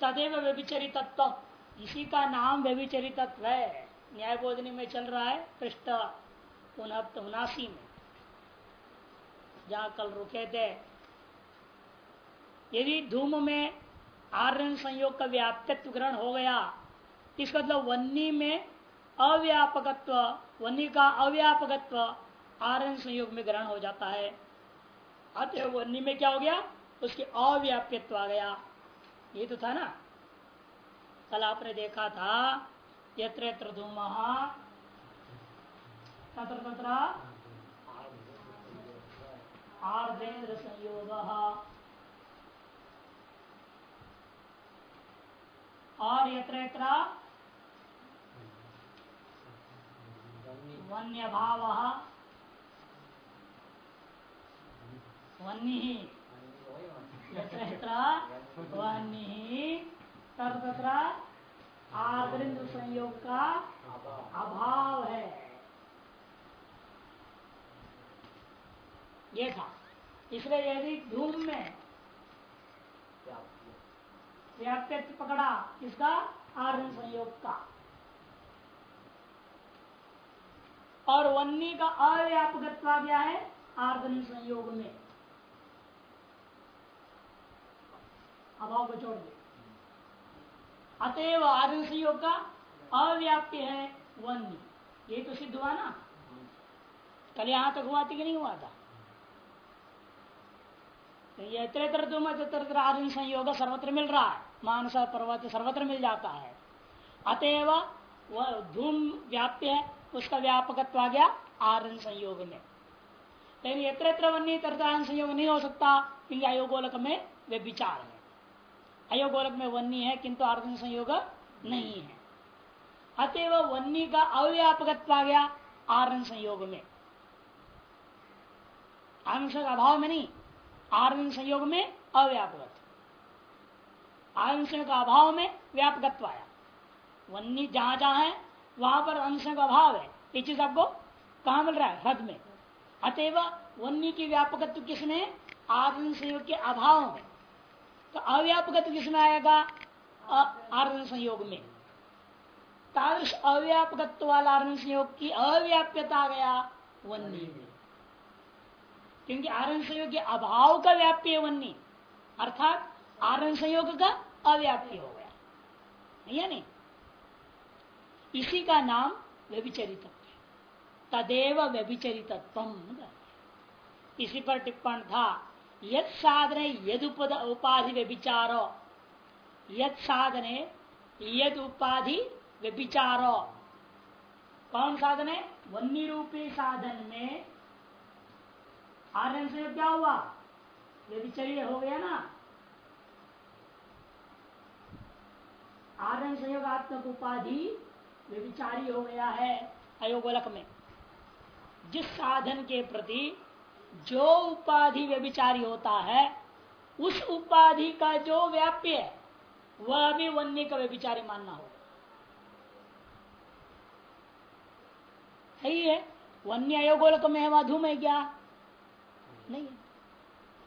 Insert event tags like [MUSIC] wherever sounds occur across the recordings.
तदेव व्यभिचरी इसी का नाम व्यभिचरी है। न्याय बोधनी में चल रहा है पृष्ठ उनासी में। जहाँ कल रुके थे। यदि धूम में आर्यन संयोग का व्याप्यत्व ग्रहण हो गया, इसका मतलब वन्नी में अव्यापकत्व, वन्नी का अव्यापकत्व आर्यन संयोग में ग्रहण हो जाता है। अतः वन्नी में क्या हो गया? उसके अव्याप्यत्व आ गया। ये तो था ना। कल आपने देखा था, यत्र यत्र धूम, तत्र तत्र आर्द्रेन्द्र संयोग। और यत्र यत्र वन्य भाव वन्य वन्य तत्र आर्द्रेन्द्र संयोग का अभाव है। ये था। इसलिए यदि धूम में व्याप्यत्व पकड़ा, किसका? आर्यन संयोग का और वन्नी का अव्यापकत्व गया है? आर्दन संयोग में। अभाव को छोड़ दिया अतएव आर्यन संयोग का अव्याप्ति है वन्य। ये तो सिद्ध हुआ ना? कल यहाँ तक हुआ था कि नहीं हुआ था? यत्र आर्यन संयोग सर्वत्र मिल रहा है। मानस पर्वत सर्वत्र मिल जाता है। अतएव वह धूम व्याप्य है, उसका व्यापकत्व आ गया आर्यन संयोग में। लेकिन यत्र वन्य तरतान संयोग नहीं हो सकता, क्योंकि अयोगोलक में वे विचार है। अयोगोलक में वन्नी है, किंतु आर्यन संयोग नहीं है। अतएव वन्नी का अव्यापकत्व आ गया आर्यन संयोग में। आंश का अभाव में नहीं आर्यन संयोग में अव्यापक अंश का अभाव में व्यापकत्व आया। वन्नी जहाँ जहाँ है, वहाँ पर अंश का अभाव है। ये चीज़ आपको कहा मिल रहा है? हद में। अतएव वन्नी की व्यापकत्व किसने? आर्यन संयोग के अभाव में। तो अव्यापकत्व किसमें आएगा? आर्यन संयोग में। तादृश अव्यापकत्व वाला आर्यन संयोग की अव्याप्यता आ गया वन्य में। क्योंकि आर्यन संयोग के अभाव का व्याप्य वन्य। अर्थात आरण संयोग का अव्याप्य हो गया। या नहीं? इसी का नाम व्यभिचरित तदेव व्यभिचरितत्व इसी पर टिप्पण था यद साधने यद उपाधि व्यभिचारो। यद साधने यद उपाधि व्यभिचारो। कौन साधन? है वन्य रूपी साधन में आर्यन से क्या हुआ? व्यभिचर्य हो गया ना? आरण संयोगात्मक उपाधि व्यविचारी हो गया है अयोगोलक में। जिस साधन के प्रति जो उपाधि व्यभिचारी होता है, उस उपाधि का जो व्याप्य है, वह भी वन्य का व्यविचारी मानना होगा। है? वन्य अयोगोलक में है वह धूम है क्या? नहीं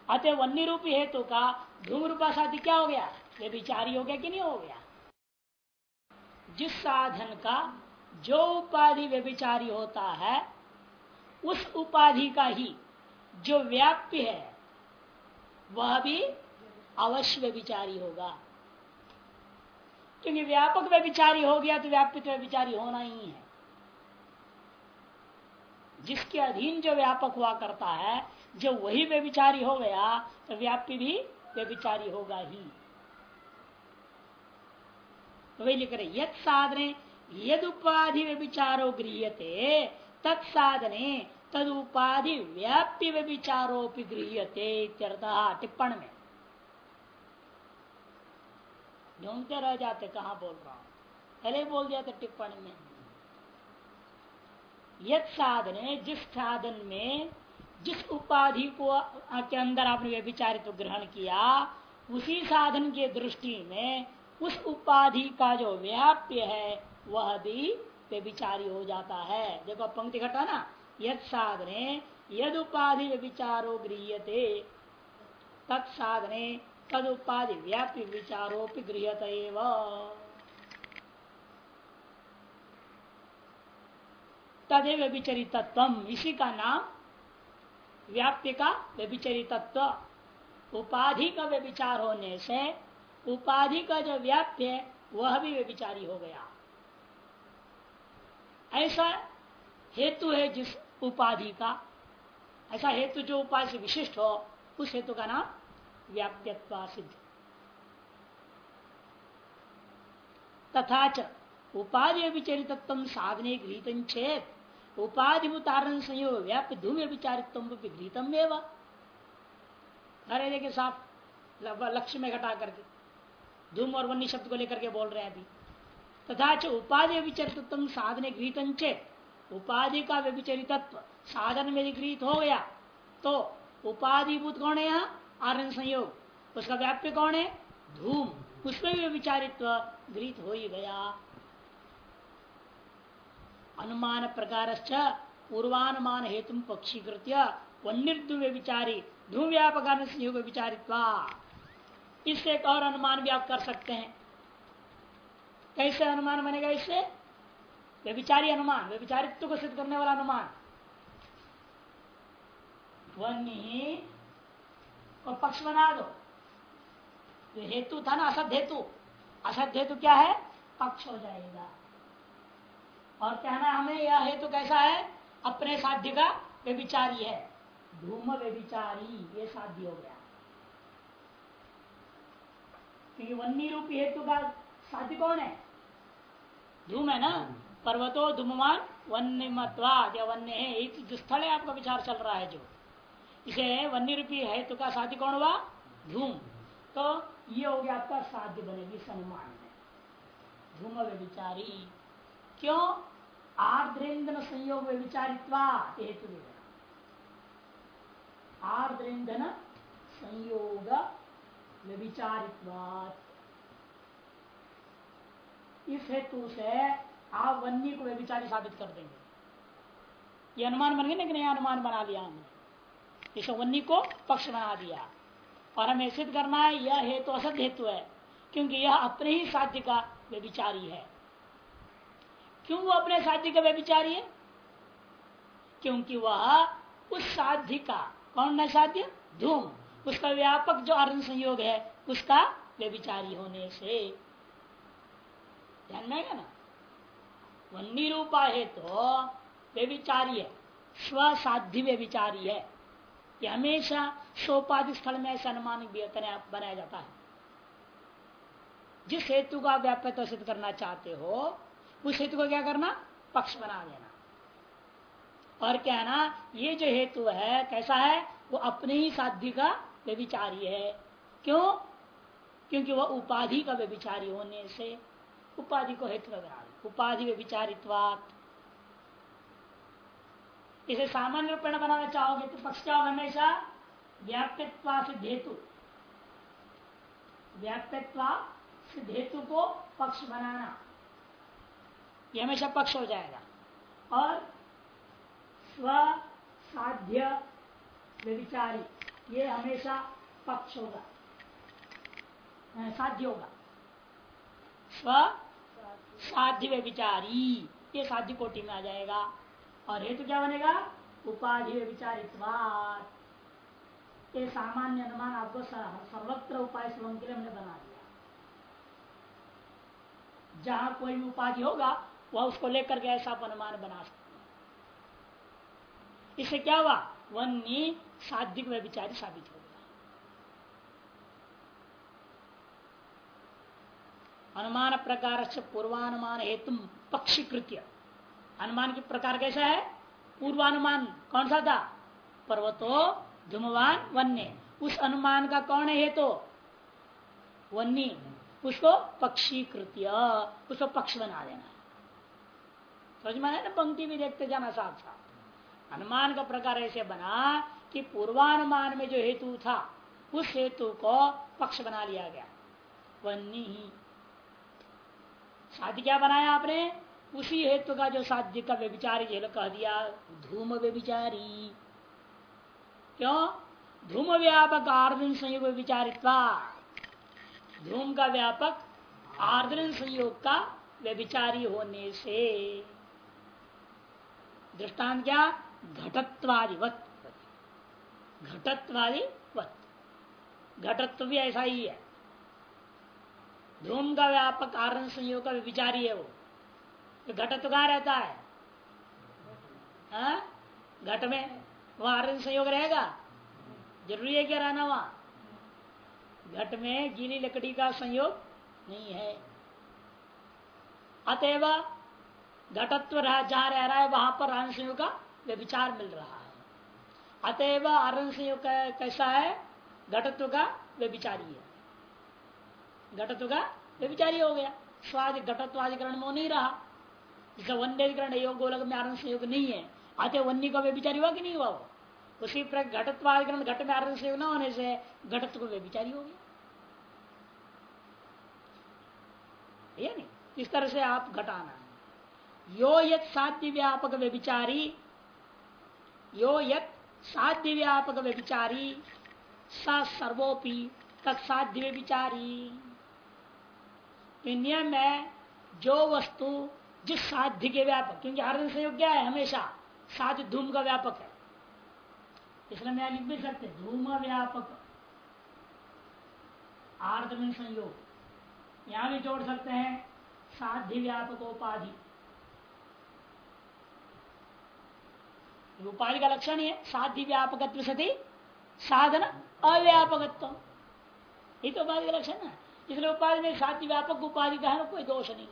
अतः वन्य रूपी हेतु का धूम रूपा साथी क्या हो गया? व्यविचारी हो गया कि नहीं हो गया? जिस साधन का जो उपाधि व्यभिचारी होता है, उस उपाधि का ही जो व्याप्य है, वह भी अवश्य व्यभिचारी होगा। क्योंकि व्यापक व्यभिचारी हो गया तो व्यापित व्यभिचारी होना ही है। जिसके अधीन जो व्यापक हुआ करता है, जो वही व्यभिचारी हो गया तो व्याप्य भी व्यभिचारी होगा ही। तो वही लिख रहे यद साधने यद उपाधि व्यभिचारो गृहते तत्साधने तद उपाधि व्याप्य व्यभिचारोपि गृहते टिप्पण में। ढूंढते रह जाते, कहा बोल रहा हूँ? पहले बोल दिया था टिप्पणी में। यद साधने, जिस साधन में, जिस उपाधि को के अंदर आपने व्यभिचारित्व ग्रहण किया, उसी साधन के दृष्टि में उस उपाधि का जो व्याप्य है, वह भी व्यभिचारी हो जाता है। देखो, पंक्ति घटा ना। यद साधने यद उपाधि व्यभिचारो गृहते तत्साधने तद उपाधि व्याप्ति गृहत तदेव व्यभिचरितत्व इसी का नाम व्याप्य का व्यभिचरितत्व। उपाधि का व्यभिचार होने से उपाधि का जो व्याप्य है, वह भी व्यभिचारी हो गया। ऐसा हेतु है जिस उपाधि का। ऐसा हेतु जो उपाधि से विशिष्ट हो, उस हेतु का नाम व्याप्यत्वा सिद्ध। तथा च, उपाधि विचरितत्व साधने गृहित चेत उपाधिभूतारण संयोग व्याप्य धूम्य विचारित्व गृहितम एवं। अरे देखिए साफ़ लक्ष्य में घटा करके, धूम और वन्य शब्द को लेकर के बोल रहे हैं अभी। तथा च, उपाधि विचरितत्व साधने गृहित उपाधि का व्यभिचरितत्व। साधन में गृहित हो गया। तो उपाधिभूत कौन है यहाँ? आरण संयोग। उसका व्याप्य कौन है? धूम। उसमें भी विचारित्व गृहित हो ही गया। अनुमान प्रकार पूर्वानुमान हेतु पक्षीकृत्य वन्यर्दु विचारी ध्रुव व्यापक संयोग विचारित्वा इससे एक और अनुमान भी आप कर सकते हैं। कैसे अनुमान बनेगा इससे? व्यविचारी अनुमान व्यविचारित्व को सिद्ध करने वाला अनुमान। वन्य और पक्ष बना दो। हेतु था ना, असद हेतु। असद हेतु क्या है? पक्ष हो जाएगा। और कहना हमें, यह हेतु कैसा है? अपने साध्य का व्यविचारी है। धूम व्यविचारी ये साध्य हो गया। क्योंकि वन्नी रूपी हेतु का साध्य कौन है? धूम है ना? पर्वतो धूममान वन्य मतवाद या वन्य है, एक जो स्थल है आपका विचार चल रहा है जो। इसे वन्य रूपी हेतु का साध्य कौन हुआ? धूम तो ये हो गया आपका साध्य बनेगी सनुमान में। धूम व्यविचारी। क्यों? आर्द्रेन्द्र संयोग विचारित्वा हेतु आर्द्रेन्द्र संयोग विचारित्वात इस हेतु से आप वन्य को व्यविचारी साबित कर देंगे। ये अनुमान बन गए ना कि नया अनुमान बना लिया हमने। इस वन्य को पक्ष बना दिया। और हमें सिद्ध करना है, यह हेतु तो असत हेतु है, क्योंकि यह अपने ही साध्य का व्यविचारी है। क्यों वो अपने साध्य का व्यभिचारी है? क्योंकि वह उस साध्य का, कौन है साध्य? धूम। उसका व्यापक जो अर्थ संयोग है, उसका व्यभिचारी होने से। ध्यान में ना? वन्नी रूपा है तो व्यभिचारी है स्वसाध्य व्यभिचारी है। ये हमेशा सोपाधि स्थल में ऐसा अनुमान बनाया जाता है। जिस हेतु का व्याप्यता सिद्ध करना चाहते हो, उस हेतु को क्या करना? पक्ष बना देना और क्या है ना, ये जो हेतु है, कैसा है? वो अपने ही साध्य का व्यविचारी है। क्यों? क्योंकि वह उपाधि का व्यविचारी होने से उपाधि को हेतु बना उपाधि व्यविचारित्वात इसे सामान्य रूप में बनाना चाहोगे तो पक्ष क्या हमेशा व्याप्यत्वा सिद्ध हेतु। व्याप्यत्वा सिद्ध हेतु को पक्ष बनाना। ये हमेशा पक्ष हो जाएगा। और स्व साध्य व्यविचारी ये हमेशा पक्ष होगा। साध्य होगा। स्व साध्य व्यविचारी ये साध्य कोटि में आ जाएगा। और हेतु क्या बनेगा? उपाधि व्यविचारित ये सामान्य अनुमान आपको सर्वत्र उपाय श्रवण के लिए हमने बना दिया। जहाँ कोई भी उपाधि होगा, वह उसको लेकर के ऐसा अनुमान बना सकते इससे क्या हुआ? वन्य साधिक में विचारी साबित हो गया अनुमान प्रकार से पूर्वानुमान हेतु पक्षीकृत्य। अनुमान के प्रकार कैसा है? पूर्वानुमान कौन सा था? पर्वतो धूमवान वन्य। उस अनुमान का कौन है हेतु? वन्य। उसको पक्षी कृत्य उसको पक्ष बना देना समझ में ना? पंक्ति भी देखते जाना साथ साथ अनुमान का प्रकार ऐसे बना कि पूर्वानुमान में जो हेतु था, उस हेतु को पक्ष बना लिया गया। वन्नी ही। साध्य क्या बनाया आपने? उसी हेतु का जो साध्य का व्यभिचारी जेल कह दिया, धूम व्यभिचारी। क्यों? धूम व्यापक आर्दन संयोग विचारित्वा धूम का व्यापक आर्द्र संयोग का व्यभिचारी होने से दृष्टांत क्या? घटत्वादिवत। घटत्वादिवत। घटत्व भी ऐसा ही है। धूम का व्यापक आरण संयोग का विचारी है वो। घट तो कहा रहता है? हाँ? घट में वह आरण संयोग रहेगा? ज़रूरी है क्या रहना वहाँ? घट में गीली लकड़ी का संयोग नहीं है। अतएव घटत्व रह, जहाँ रह रहा है, वहाँ पर आरण संयोग का विचार मिल रहा है। अतएव आरण संयोग कैसा है? घटत्व का व्यभिचारी है। घटत्व का व्यभिचारी हो गया। स्वाद घटत्वाधिकरण में नहीं रहा। जिसका वन्यधिकरण योग गोलक में आरण संयोग नहीं है। आते वन्य का व्यभिचारी हुआ कि नहीं हुआ वो? उसी प्रकार घटत्वाधिकरण घट में आरण संयोग न होने से घटत्व को व्यभिचारी हो गया। नहीं? इस तरह से आप घटाना। यो यत साध्य व्यापक व्यभिचारी, यो यत साध्य व्यापक व्यभिचारी, स सर्वोपि तत्साध्य विचारी नियम है जो वस्तु जिस साध्य के व्यापक, क्योंकि आर्दन संयोग क्या है हमेशा साध्य धूम का व्यापक है। इसलिए मैं लिख भी सकते धूम व्यापक आर्द्र संयोग। यहाँ भी जोड़ सकते हैं साध्य व्यापक उपाधि। उपाधि का लक्षण ही है साध्य व्यापक सती, साधन अव्यापकत्व। ये तो उपाधि का लक्षण है। इसलिए उपाधि में साध्य व्यापक उपाधि का है कोई दोष नहीं।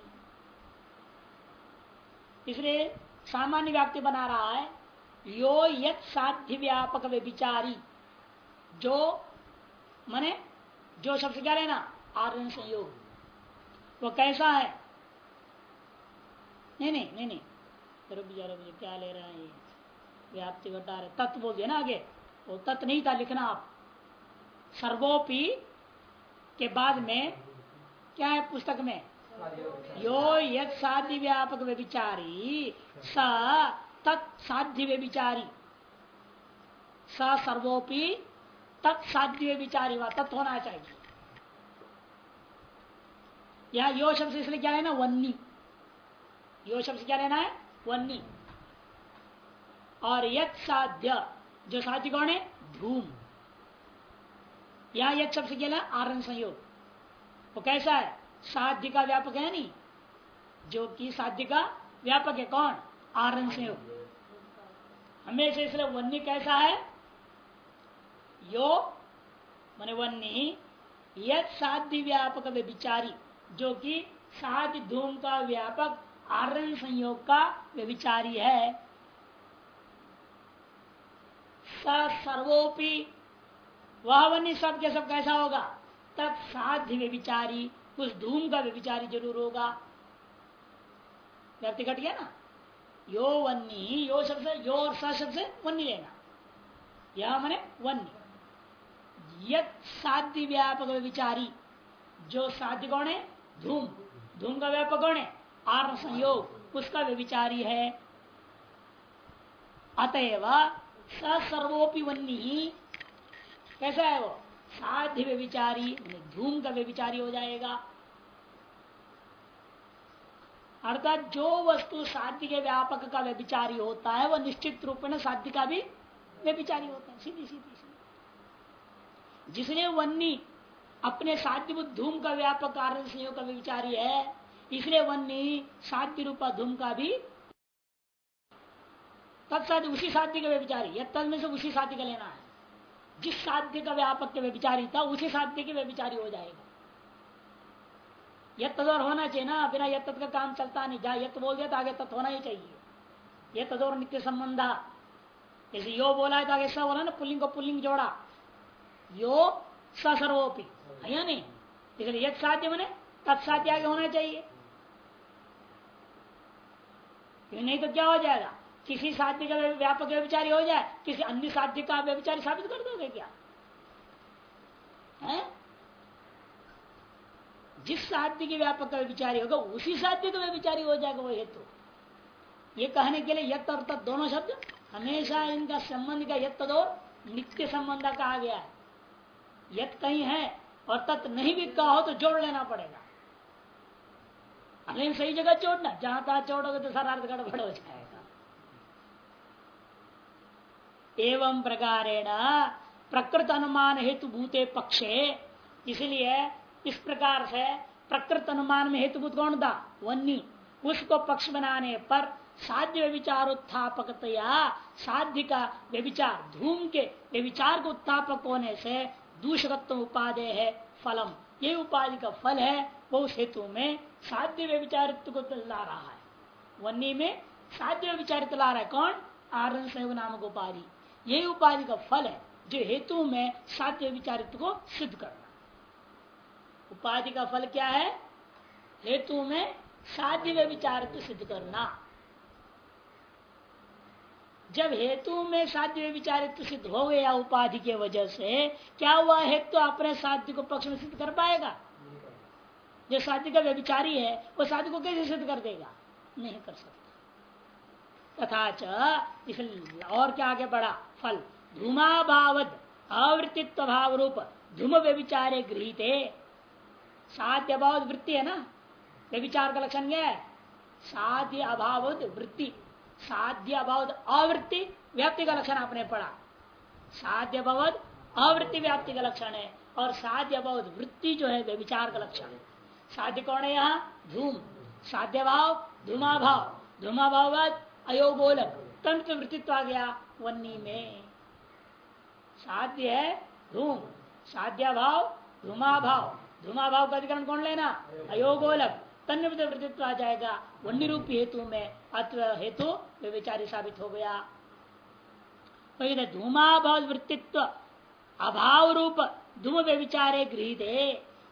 इसलिए सामान्य व्याप्ति बना रहा है, यो यत साध्य व्यापक विचारी जो, मने, जो शब्द क्या लेना आर्यन संयोग। वो कैसा है? नहीं नहीं नहीं नहीं। रुक जा रुक क्या ले रहा है व्याप्ति बता रहे तत्व बोल दिया ना आगे। वो तत्व नहीं था लिखना आप। सर्वोपि के बाद में, क्या है पुस्तक में? यो यद साध्य व्यापक व्यभिचारी, स तत्साध्य व्यभिचारी। स सर्वोपि तत्साध्य व्यभिचारी व तत्व होना चाहिए। यह यो शब्द इसलिए क्या लेना? वन्नी। यो शब्द क्या लेना है? वन्नी। और यद साध्य, जो साध्य कौन है? धूम। यहाँ यद शब्द क्या आरण संयोग। वो कैसा है? साध्य का व्यापक है नहीं? जो कि साध्य का व्यापक है, कौन? आरण संयोग। हमेशा इसलिए वन्य कैसा है? यो, मैंने वन्य यद साध्य व्यापक व्यभिचारी, जो कि साध्य धूम का व्यापक आरण संयोग का व्यभिचारी है। सर्वोपि वह वन्य सब के सब कैसा होगा? तब तत्साध्य विचारी, उस धूम का विचारी ज़रूर होगा। व्यक्ति घट गया ना? यो वन्नी, यो शब्द यो और स शब्द से वन्नी लेना यह मैंने वन्य साध्य व्यापक विचारी, जो साध्य कौन है? धूम। धूम का व्यापक कौन है? आर्म संयोग। उसका विचारी है। अतएव सर्वोपि वन्नी कैसा है वो? साध्य व्यविचारी धूम का व्यविचारी हो जाएगा। अर्थात जो वस्तु साध्य के व्यापक का व्यभिचारी होता है वह निश्चित रूप में साध्य का भी व्यभिचारी होता है। सीधी सीधी सीधी। जिसने वन्नी अपने साध्य धूम का व्यापक कारण संयोग का व्यभिचारी है, इसलिए वन्नी साध्य रूपा धूम का भी तत्साध्य उसी साध्य का व्यभिचारी या तद में से उसी साध्य का लेना है। जिस साध्य का व्यापक के व्यभिचारी था, उसी साध्य के व्यभिचारी हो जाएगा। यद तदोर होना चाहिए ना, बिना यद का काम चलता नहीं। जहाँ यद बोल दिया तो आगे तत्व होना ही चाहिए। यद तदोर नित्य संबंध। जैसे यो बोला है तो आगे सब बोला ना पुलिंग को पुलिंग जोड़ा। यो सर्वोपी। है नहीं? इसलिए यद साध्य मैंने तत्साध्य आगे होना चाहिए। नहीं तो क्या हो जाएगा? किसी साध्य का व्यापक व्यविचारी हो जाए, किसी अन्य साध्य का व्यविचारी साबित कर दोगे क्या? है? जिस साध्य के व्यापक व्यविचारी होगा, उसी साध्य का व्यविचारी हो जाएगा वो हेतु। ये कहने के लिए यत और तत् दोनों शब्द, हमेशा इनका संबंध का यत और नित्य संबंध कहा गया है। यत कहीं है और तत् नहीं भी कहा हो तो जोड़ लेना पड़ेगा। नहीं सही जगह जोड़ना, जहाँ तहां जोड़ोगे तो सारा अर्थ गड़बड़ हो जाएगा। एवं प्रकारेण प्रकृत अनुमान हेतु भूते पक्षे। इसलिए इस प्रकार से प्रकृत अनुमान में हेतुभूत कौन था? वन्नी। उसको पक्ष बनाने पर साध्य व्यविचार उत्थापकतया साध्य का व्यविचार, धूम के व्यविचार को उत्थापक होने से दूषकत्व उपादेय है, फलम। ये उपाधि का फल है, वो उस हेतु में साध्य व्यविचारित्व को ला रहा है। वन्नी में साध्य व्यविचारित्व ला रहा है कौन? आरण सहयोग नामक उपाधि। यही उपाधि का फल है, जो हेतु में साध्य विचारित्व को सिद्ध करना। उपाधि का फल क्या है? हेतु में साध्य विचारित्व सिद्ध करना। जब हेतु में साध्य विचारित्व सिद्ध हो गया उपाधि के वजह से, क्या हुआ? हेतु अपने साध्य को पक्ष में सिद्ध कर पाएगा? जो साध्य का व्यविचारी है, वो साध्य को कैसे सिद्ध कर देगा? नहीं कर सकता। तथा और क्या आगे बढ़ा? फल, धूमाभावद अवृत्तित्व भाव रूप धूम व्यविचारे गृहित। साध्य अभाव वृत्ति है ना? व्यविचार का लक्षण क्या है? साध्य अभाव वृत्ति। साध्य अभाव अवृत्ति व्याप्ति का लक्षण आपने पढ़ा। साध्य अभाव अवृत्ति व्याप्ति का लक्षण है और साध्य अभाव वृत्ति जो है व्यविचार का लक्षण है। साध्य कौन है यहाँ? धूम। साध्य भाव धूमा धूमाभाव। धूमाभाव अयोगोलक। तंत्र वृत्तित्व आ गया वन्नी में। साध्य है धूम साध्या भाव धूमाभाव धूमाभाव का अधिकरण कौन लेना? अयोगोलक वृत्तित्व आ जाएगा। वन्य रूपी हेतु में अत्व हेतु विचारी साबित हो गया। तो धूमाभाव वृत्तित्व अभाव रूप धूम व्यविचारे गृहित।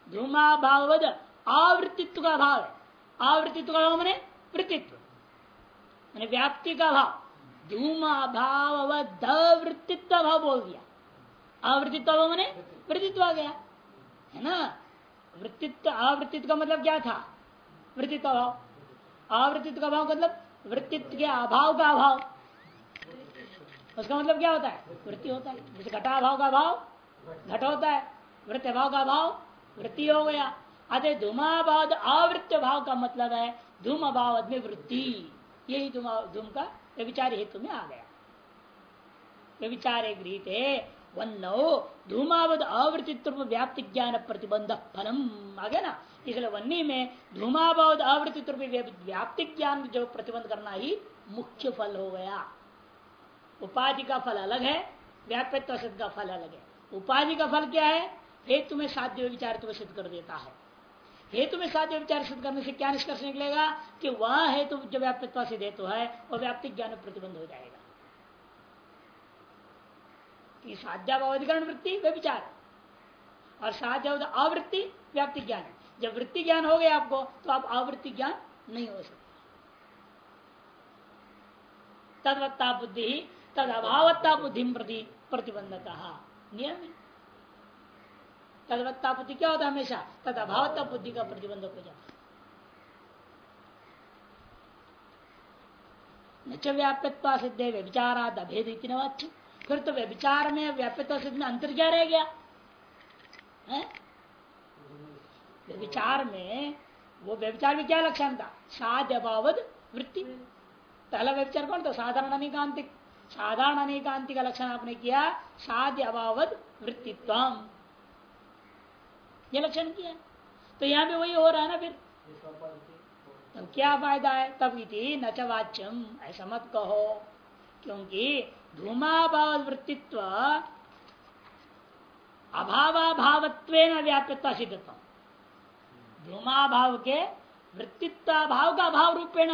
धूमाभाव आवृत्तित्व का भाव है। आवृत्तित्व का भाव मैंने वृत्तित्व मैंने व्याप्ति का भाव धूम अभाव वृत्तित्व भाव बोल दिया। आवृत्तित्व भाव मैंने वृत्तित्व आ गया। है ना? वृत्तित्व, आवृत्तित्व का मतलब क्या था? वृत्तित्व भाव आवृत्तित्व का भाव मतलब वृत्तित्व के अभाव का अभाव। उसका मतलब क्या होता है? वृत्ति होता है। जैसे घटाभाव का भाव, घट होता है। वृत्ति भाव का भाव, वृत्ति हो गया। अतः धूमाबाद आवृत्त भाव का मतलब है धूम अभाव वृत्ति। यही धूम का व्यविचार हेतु में आ गया। व्यविचार गृहित वन्नो धूमावध आवृत्तित्व व्याप्ति ज्ञान प्रतिबंध फलम। आ गया ना? इसलिए वन्नी में धूमावध आवृत्तित्व व्याप्ति ज्ञान जो प्रतिबंध करना ही मुख्य फल हो गया। उपाधि का फल अलग है व्याप्यत्व का फल अलग है। उपाधि का फल क्या है? हेतु में साध्य विचार सिद्ध कर देता है। हेतु में साध्य विचार सिद्ध करने से क्या निष्कर्ष निकलेगा कि वह हेतु जो व्याप्यत्व सिद्ध हेतु है वह व्याप्तिक ज्ञान प्रतिबंध हो जाएगा। कि साध्याभावधिकरण वृत्ति, वे विचार। और साध्या आवृत्ति व्याप्ति ज्ञान। है जब वृत्ति ज्ञान हो गया आपको तो आप आवृत्ति ज्ञान नहीं हो सकते। तदवत्ता बुद्धि तद अभावत्ता बुद्धि प्रति प्रतिबंधता। नियम तदवत्ता बुद्धि क्या होता है हमेशा? तद अभावत्ता बुद्धि का प्रतिबंधक हो जाता न व्याप्यत्वा सिद्धे व्यभिचाराद अभेद इतने फिर तो व्यभिचार में व्याप्यता सिद्ध में अंतर क्या रह गया? व्यभिचार में, वो व्यभिचार में क्या लक्षण था? साध्य अभावद वृत्ति। पहला व्यभिचार कौन था? साधारण अनिकांतिक। साधारण अनिकांतिक का लक्षण आपने किया साध्य अभावद वृत्तित्व ये लक्षण किया तो यहाँ पे वही हो रहा है ना फिर? तब क्या फ़ायदा है? तब इति न ऐसा मत कहो, क्योंकि धूमाभाव वृत्तित्व अभावाभावत्व व्याप्यता सिद्धत्व धूमाभाव के वृत्तित्व भाव का अभाव रूपेण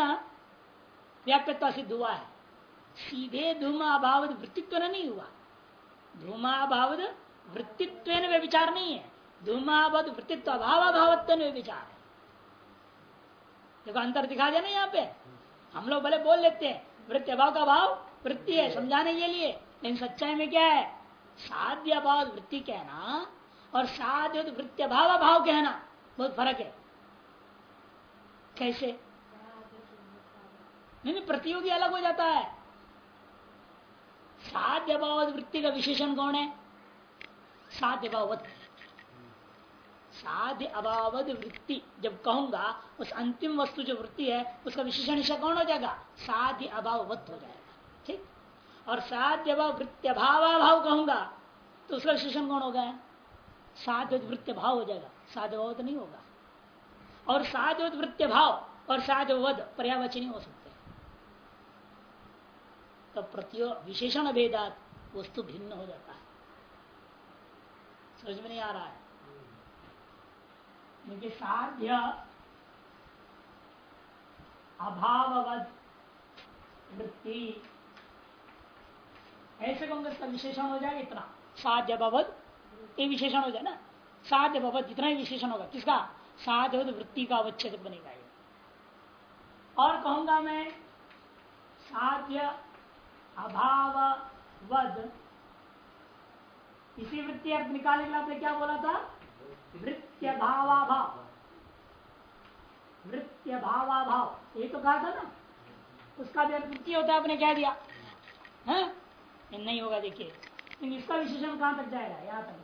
व्याप्यता सिद्ध हुआ है। सीधे धूमाभाव वृत्तित्व नहीं हुआ। धूमाभाव वृत्तित्व विचार नहीं है। धूमावध वृत्तित्व अभाव अभावत्व में विचार। है देखो, अंतर दिखा दिया ना यहाँ पे? हम लोग भले बोल लेते हैं, वृत्ति अभाव का भाव वृत्ति है समझाने के लिए, लेकिन सच्चाई में क्या है? साध्य अभाव वृत्ति कहना और साध्य वृत्ति अभाव अभाव कहना, बहुत फ़र्क है। कैसे? नहीं नहीं, प्रतियोगी अलग हो जाता है। साध्य भाव वृत्ति का विशेषण कौन है? साध्य भाव साध्य अभावद वृत्ति। जब कहूँगा, उस अंतिम वस्तु जो वृत्ति है, उसका विशेषण कौन हो जाएगा? साध्य अभाववत हो जाएगा। ठीक? और साध्य अभाव वृत्ति अभाव अभाव कहूँगा तो उसका विशेषण कौन होगा? साध्य वृत्ति भाव हो जाएगा। साध्य तो नहीं होगा। और साध्य वृत्ति भाव और साध्य वध पर्यावचनी हो सकते तो प्रतियो विशेषण भेदात वस्तु भिन्न हो जाता है। समझ में नहीं आ रहा है? क्योंकि साध्य अभाववत वृत्ति। ऐसे कहूँगे इसका विशेषण हो जाएगा इतना। साध्य भवद ये विशेषण हो जाए ना। साध्य भवद इतना ही विशेषण होगा। किसका? साध्य वृत्ति का अवच्छेद बनेगा ये। और कहूँगा मैं, साध्य अभाव इसी वृत्ति अर्थ निकालने के लिए आपने क्या बोला था? वृत्य भावाभाव वृत्य ये तो कहा था ना, उसका भी वृत्ति होता है, आपने कह दिया। है? नहीं होगा, देखिए। लेकिन इसका विशेषण कहाँ तक जाएगा? यहाँ तक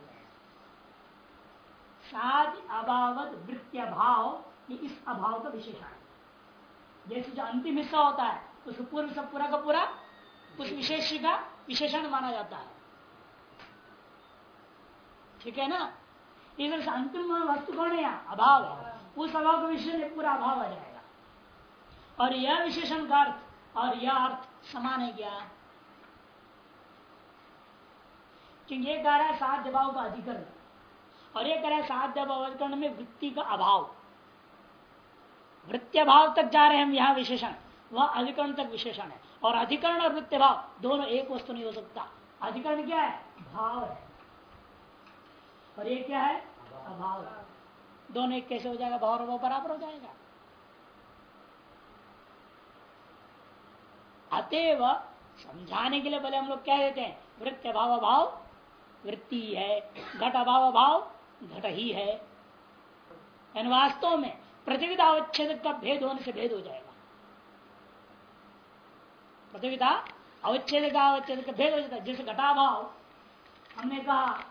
साध अभावत वृत्य भाव ये इस अभाव का विशेषण है। जैसे जो अंतिम हिस्सा होता है, उसको पूर्व सब पूरा का पूरा, उस विशेष का विशेषण माना जाता है। ठीक है ना? इधर से अंतिम वस्तु कौन है अभाव है। उस अभाव का विशेषण पूरा अभाव आ जाएगा। और यह विशेषण का अर्थ, और यह अर्थ समान है क्या? क्योंकि ये कह रहा है साध्य भाव का अधिकरण। और ये कह रहा है साध्य भाव अधिकरण में वृत्ति का अभाव। वृत्य भाव तक जा रहे हैं हम यहाँ विशेषण। वह अधिकरण तक विशेषण है। और अधिकरण और वृत्य भाव दोनों एक वस्तु नहीं हो सकता। अधिकरण क्या है? भाव है। और ये क्या है? अभाव दोनों एक कैसे हो जाएगा? भाव और भाव बराबर हो जाएगा। अतएव समझाने के लिए बोले हम लोग कह देते हैं? वृत्य भाव भाव वृत्ति है। घट अभाव भाव घट ही है। वास्तव में प्रतियोगिता अवच्छेद का भेद होने से भेद हो जाएगा। प्रतियोगिता अवच्छेद का अवच्छेद का भेद हो जाता है। जैसे घटाभाव, हमने कहा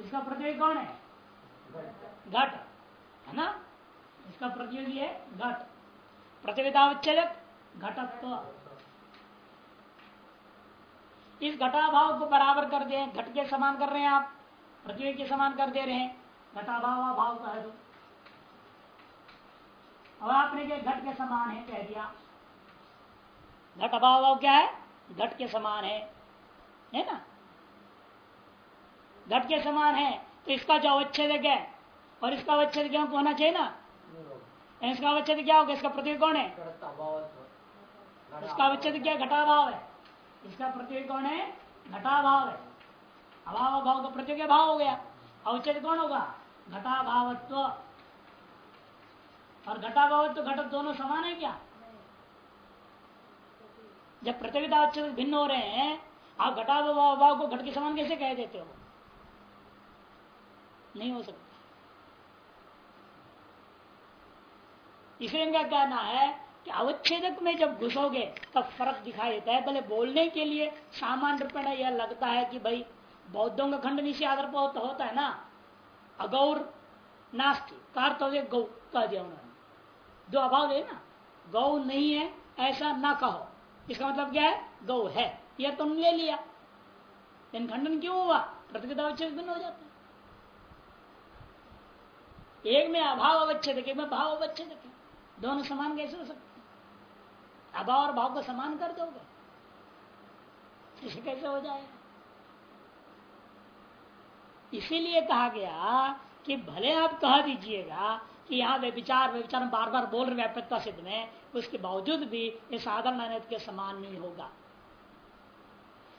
इसका प्रतियोगी कौन है? घट। है ना? इसका प्रतियोगी है घट। प्रतियोगिता अवच्छेद घटत्व। इस घटाभाव को बराबर कर दे घट के समान कर रहे हैं आप। प्रतियोगी के समान कर दे रहे हैं। घटाभाव भाव का है तो अब आपने क्या घट के समान है, कह दिया। घट अभाव क्या है? घट के समान है। है ना? घट के समान है तो इसका जो अवच्छेद है? और इसका अवच्छेद क्या होना चाहिए ना? इसका अवच्छेद क्या होगा? इसका प्रतीक कौन है? इसका अवच्छेद क्या घटाभाव है। इसका प्रतीक कौन है? घटाभाव है। अभाव भाव का प्रतीक भाव हो गया। अवच्छेद कौन होगा? घटाभावत्व। और घटाभाव तो घटक दोनों समान है क्या? जब प्रतियोगिता अवच्छेद भिन्न हो रहे हैं आप घटाभाव को घट के समान कैसे कह देते हो? नहीं हो सकता। इसलिए इनका कहना है कि अवच्छेदक में जब घुसोगे, तब फ़र्क दिखाई देता है। भले बोलने के लिए सामान्य रूप में यह लगता है कि भाई, बौद्धों का खंड नीचे आधार पर होता है ना। अगौर नास्ती कार्त गौ कह दिया उन्होंने। दो अभाव है ना। गौ नहीं है, ऐसा ना कहो। इसका मतलब क्या है? गौ है। यह तुम ले लिया खंडन क्यों हुआ? प्रतियोगिता अवच्छेद हो जाता है। एक में अभाव अवच्छेद एक में भाव अवच्छेद दोनों समान कैसे हो सकते अभाव और भाव को समान कर दोगे इसे कैसे हो जाएगा? इसीलिए कहा गया कि भले आप कह दीजिएगा कि यहाँ वे विचार वे विचार बार बार बोल रहे व्यापकता सिद्ध में उसके बावजूद भी ये साधारण अनेक के समान नहीं होगा।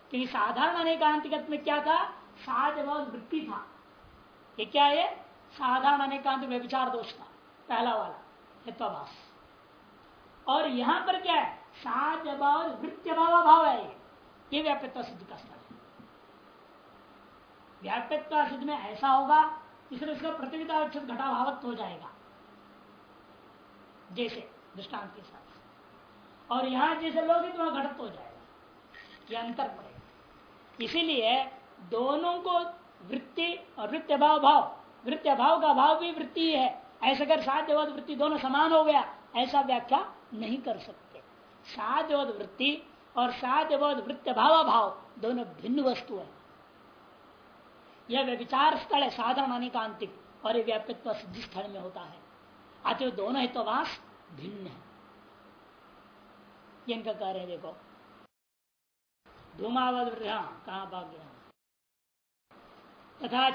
क्योंकि साधारण अनेकांतिगत में क्या था? साध वृत्ति था। ये क्या है? साधारण अनेकांत विचार दोष का पहला वाला हित्वाभास और यहाँ पर क्या है? साध वृत्ति भाव भाव है ये। व्यापकता सिद्ध का स्तर है। व्यापकता सिद्ध में ऐसा होगा इसलिए उसका प्रतियोगिता घटा भावत्व हो जाएगा। जैसे, दृष्टांत के साथ। और यहाँ जैसे लोग तो घटत हो जाएगा, ये अंतर पड़ेगा। इसीलिए दोनों को वृत्ति और वृत्ति भाव भाव वृत्ति, अभाव का अभाव भी वृत्ति है। ऐसा कर साध्यवध वृत्ति दोनों समान हो गया, ऐसा व्याख्या नहीं कर सकते। साध्यवध वृत्ति और साध्यवध वृत्ति भाव भाव दोनों भिन्न वस्तु है। यह विचार स्थल है, साधारण अनिकांतिक और यह व्यापित्व सिद्धि स्थल में होता है। अतः दोनों हितवास भिन्न है। इनका कह रहे हैं, देखो। धूमावध हाँ कहा भाग गया? तथा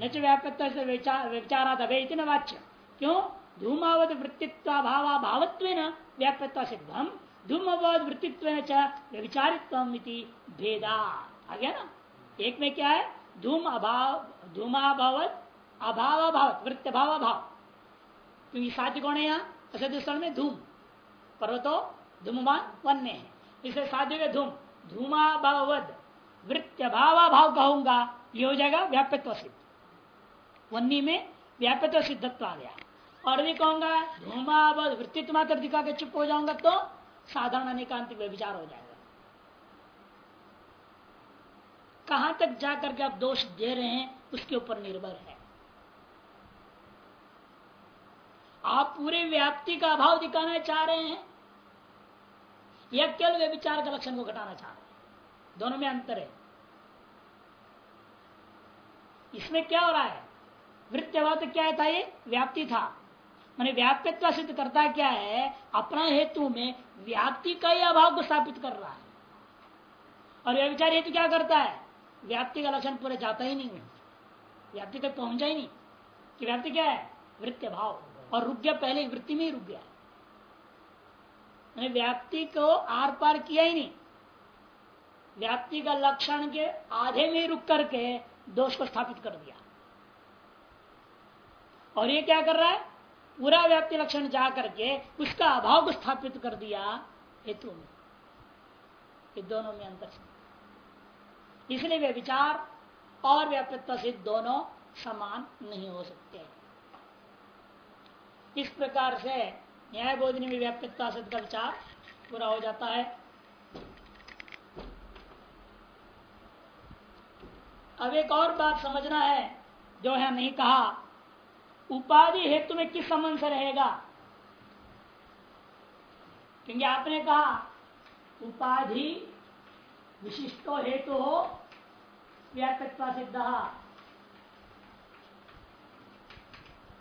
न व्यापक से विचारात अभे न वाच्य क्यों? धूमावत वृत्तित्व भाव भावत्व व्याप्यत्व सिद्धम। धूमवत वृत्तित्व व्यविचारित्व भेदा आ गया ना? एक में क्या है? धूम अभाव धूमाभावत अभाव अभाव वृत्त भाव अभाव क्योंकि साध्य कौन है यहाँ? स्थल में धूम। पर्वतो धूमवान वन्य है। इसे साध्य धूम। धूमाभावद वृत्त भाव भाव कहूँगा, ये हो जाएगा व्याप्यत्व सिद्ध। वन्नी में व्याप्यत्व सिद्धत्व आ गया। और भी कहूँगा धूमावध वृत्तित्व मात्र दिखा के चुप हो जाऊँगा तो साधारण अनेकांतिक विचार हो जाएगा। कहाँ तक जाकर के आप दोष दे रहे हैं, उसके ऊपर निर्भर है। आप पूरे व्याप्ति का अभाव दिखाना चाह रहे हैं, या केवल विचार का लक्षण को घटाना चाह रहे हैं? दोनों में अंतर है। इसमें क्या हो रहा है? वृत्त्यभाव तो क्या था ये? व्याप्ति था। मैंने व्याप्यत्व सिद्ध करता क्या है? अपना हेतु में व्याप्ति का ही अभाव को स्थापित कर रहा है। और यह विचार हेतु क्या करता है? व्याप्ति का लक्षण पूरे जाता ही नहीं व्याप्ति तक पहुँचा ही नहीं। कि व्याप्ति क्या है? वृत्य भाव और रुक गया, पहले वृत्ति में ही रुक गया। मैंने व्याप्ति को आर पार किया ही नहीं। व्याप्ति का लक्षण के आधे में रुक करके दोष को स्थापित कर दिया। और ये क्या कर रहा है? पूरा व्याप्ति लक्षण जा करके उसका अभाव को स्थापित कर दिया हेतु में। ये दोनों में अंतर इसलिए वे विचार और व्यापत्व से दोनों समान नहीं हो सकते। इस प्रकार से न्याय बोधनी में व्याप्यता का विचार पूरा हो जाता है। अब एक और बात समझना है, जो है नहीं कहा उपाधि हेतु में किस संबंध से रहेगा? क्योंकि आपने कहा, उपाधि विशिष्टो हेतु हो व्यापकता सिद्ध।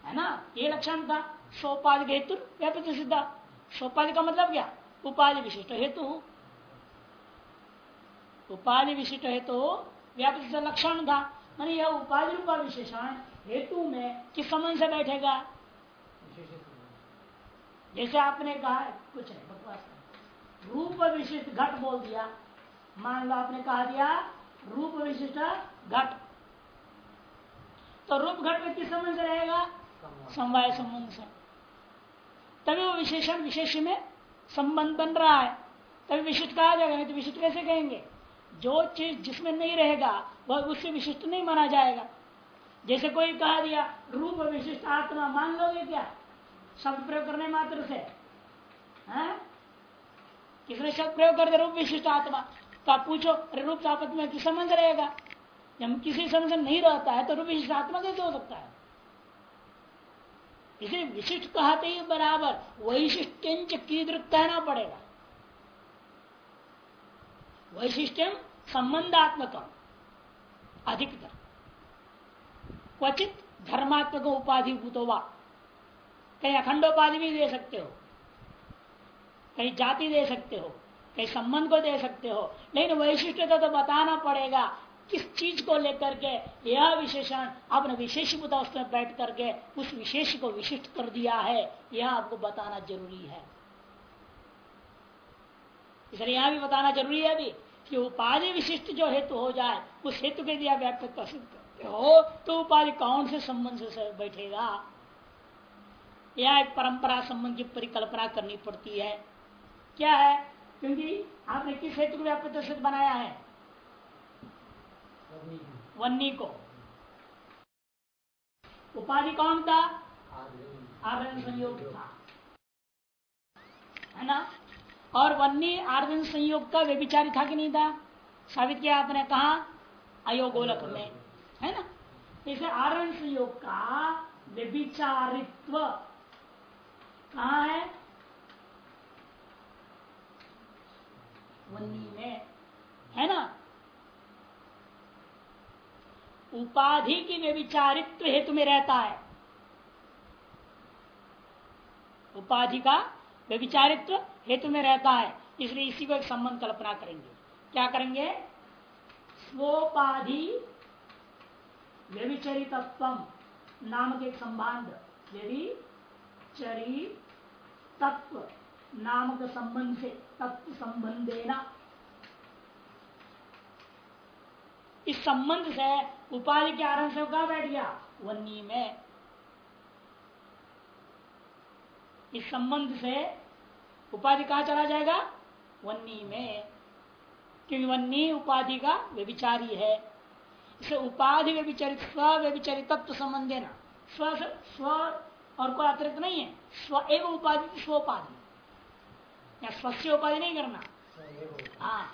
है ना? ये लक्षण था। सोपाधि हेतु, व्यापक सिद्ध। सोपाधि का मतलब क्या? उपाधि विशिष्ट हेतु उपाधि विशिष्ट हेतु व्यापक लक्षण था। मान यह उपाधि रूपा विशेषण हेतु में किस संबंध से बैठेगा। जैसे आपने कहा कुछ है बकवास रूप विशिष्ट घट बोल दिया। मान लो आपने कहा दिया रूप विशिष्ट घट। तो रूप घट में किस संबंध से रहेगा? समवाय। संबंध से। तभी वो विशेषण विशेष में संबंध बन रहा है। तभी विशिष्ट कहा जाएगा नहीं तो विशिष्ट कैसे कहेंगे? जो चीज़ जिसमें नहीं रहेगा वह उससे विशिष्ट नहीं माना जाएगा। जैसे कोई कहा दिया, रूप विशिष्ट आत्मा मान लोगे क्या? शब्द प्रयोग करने मात्र से। है? किसने शब्द प्रयोग कर दिया, रूप विशिष्ट आत्मा? तो आप पूछो, अरे रूप आपत्ति में किस संबंध रहेगा? जब किसी संबंध नहीं रहता है तो रूप विशिष्ट आत्मा कैसे हो सकता है? इसे विशिष्ट कहते ही बराबर वैशिष्ट्य कीदृक कहना पड़ेगा। वैशिष्ट्यम संबंधात्मक, अधिकतर। क्वचित धर्मात्मक उपाधि भूतोवा कहीं अखंडोपाधि भी दे सकते हो, कहीं जाति दे सकते हो, कहीं संबंध को दे सकते हो, लेकिन वैशिष्ट तो बताना पड़ेगा किस चीज़ को लेकर के यह विशेषण आपने विशेष अवस्था में बैठ करके उस विशेष को विशिष्ट कर दिया है, यह आपको बताना ज़रूरी है। इसलिए यह भी बताना ज़रूरी है अभी कि उपाधि विशिष्ट जो हेतु हो जाए, उस हेतु के दिया व्यापक सिद्ध करते हो तो उपाधि कौन से संबंध से बैठेगा? यह एक परंपरा संबंध की परिकल्पना करनी पड़ती है। क्या है? क्योंकि आपने किस हेतु को व्यापक सिद्ध बनाया है? वन्नी को। उपाधि कौन था? आर्दन संयोग था। है ना? और वन्नी आर्दन संयोग का व्यभिचारी था कि नहीं था? साबित किया आपने कहा? अयोगोलक में। है ना? इसे आरण संयोग का व्यभिचारित्व। कहा है? वन्नी में। है ना? उपाधि की व्यविचारित्व हेतु में रहता है। उपाधि का व्यविचारित्व हेतु में रहता है। इसलिए इसी को एक संबंध कल्पना करेंगे। क्या करेंगे? स्वोपाधि व्यविचरितत्व नामक एक संबंध व्यविचरी तत्व नामक संबंध से तत्व संबंधेना इस संबंध से उपाधि के आरंभ से कहा बैठ गया? वन्नी में। इस संबंध से उपाधि कहा चला जाएगा? वन्नी में। क्योंकि वन्नी उपाधि का व्यविचारी है। इसे उपाधि व्यविचरित स्व व्यविचरित तत्व संबंध ना। स्व स्व और कोई अतिरिक्त नहीं है। स्व एवं उपाधि स्वपाधि या स्वस्य उपाधि नहीं करना। हाँ।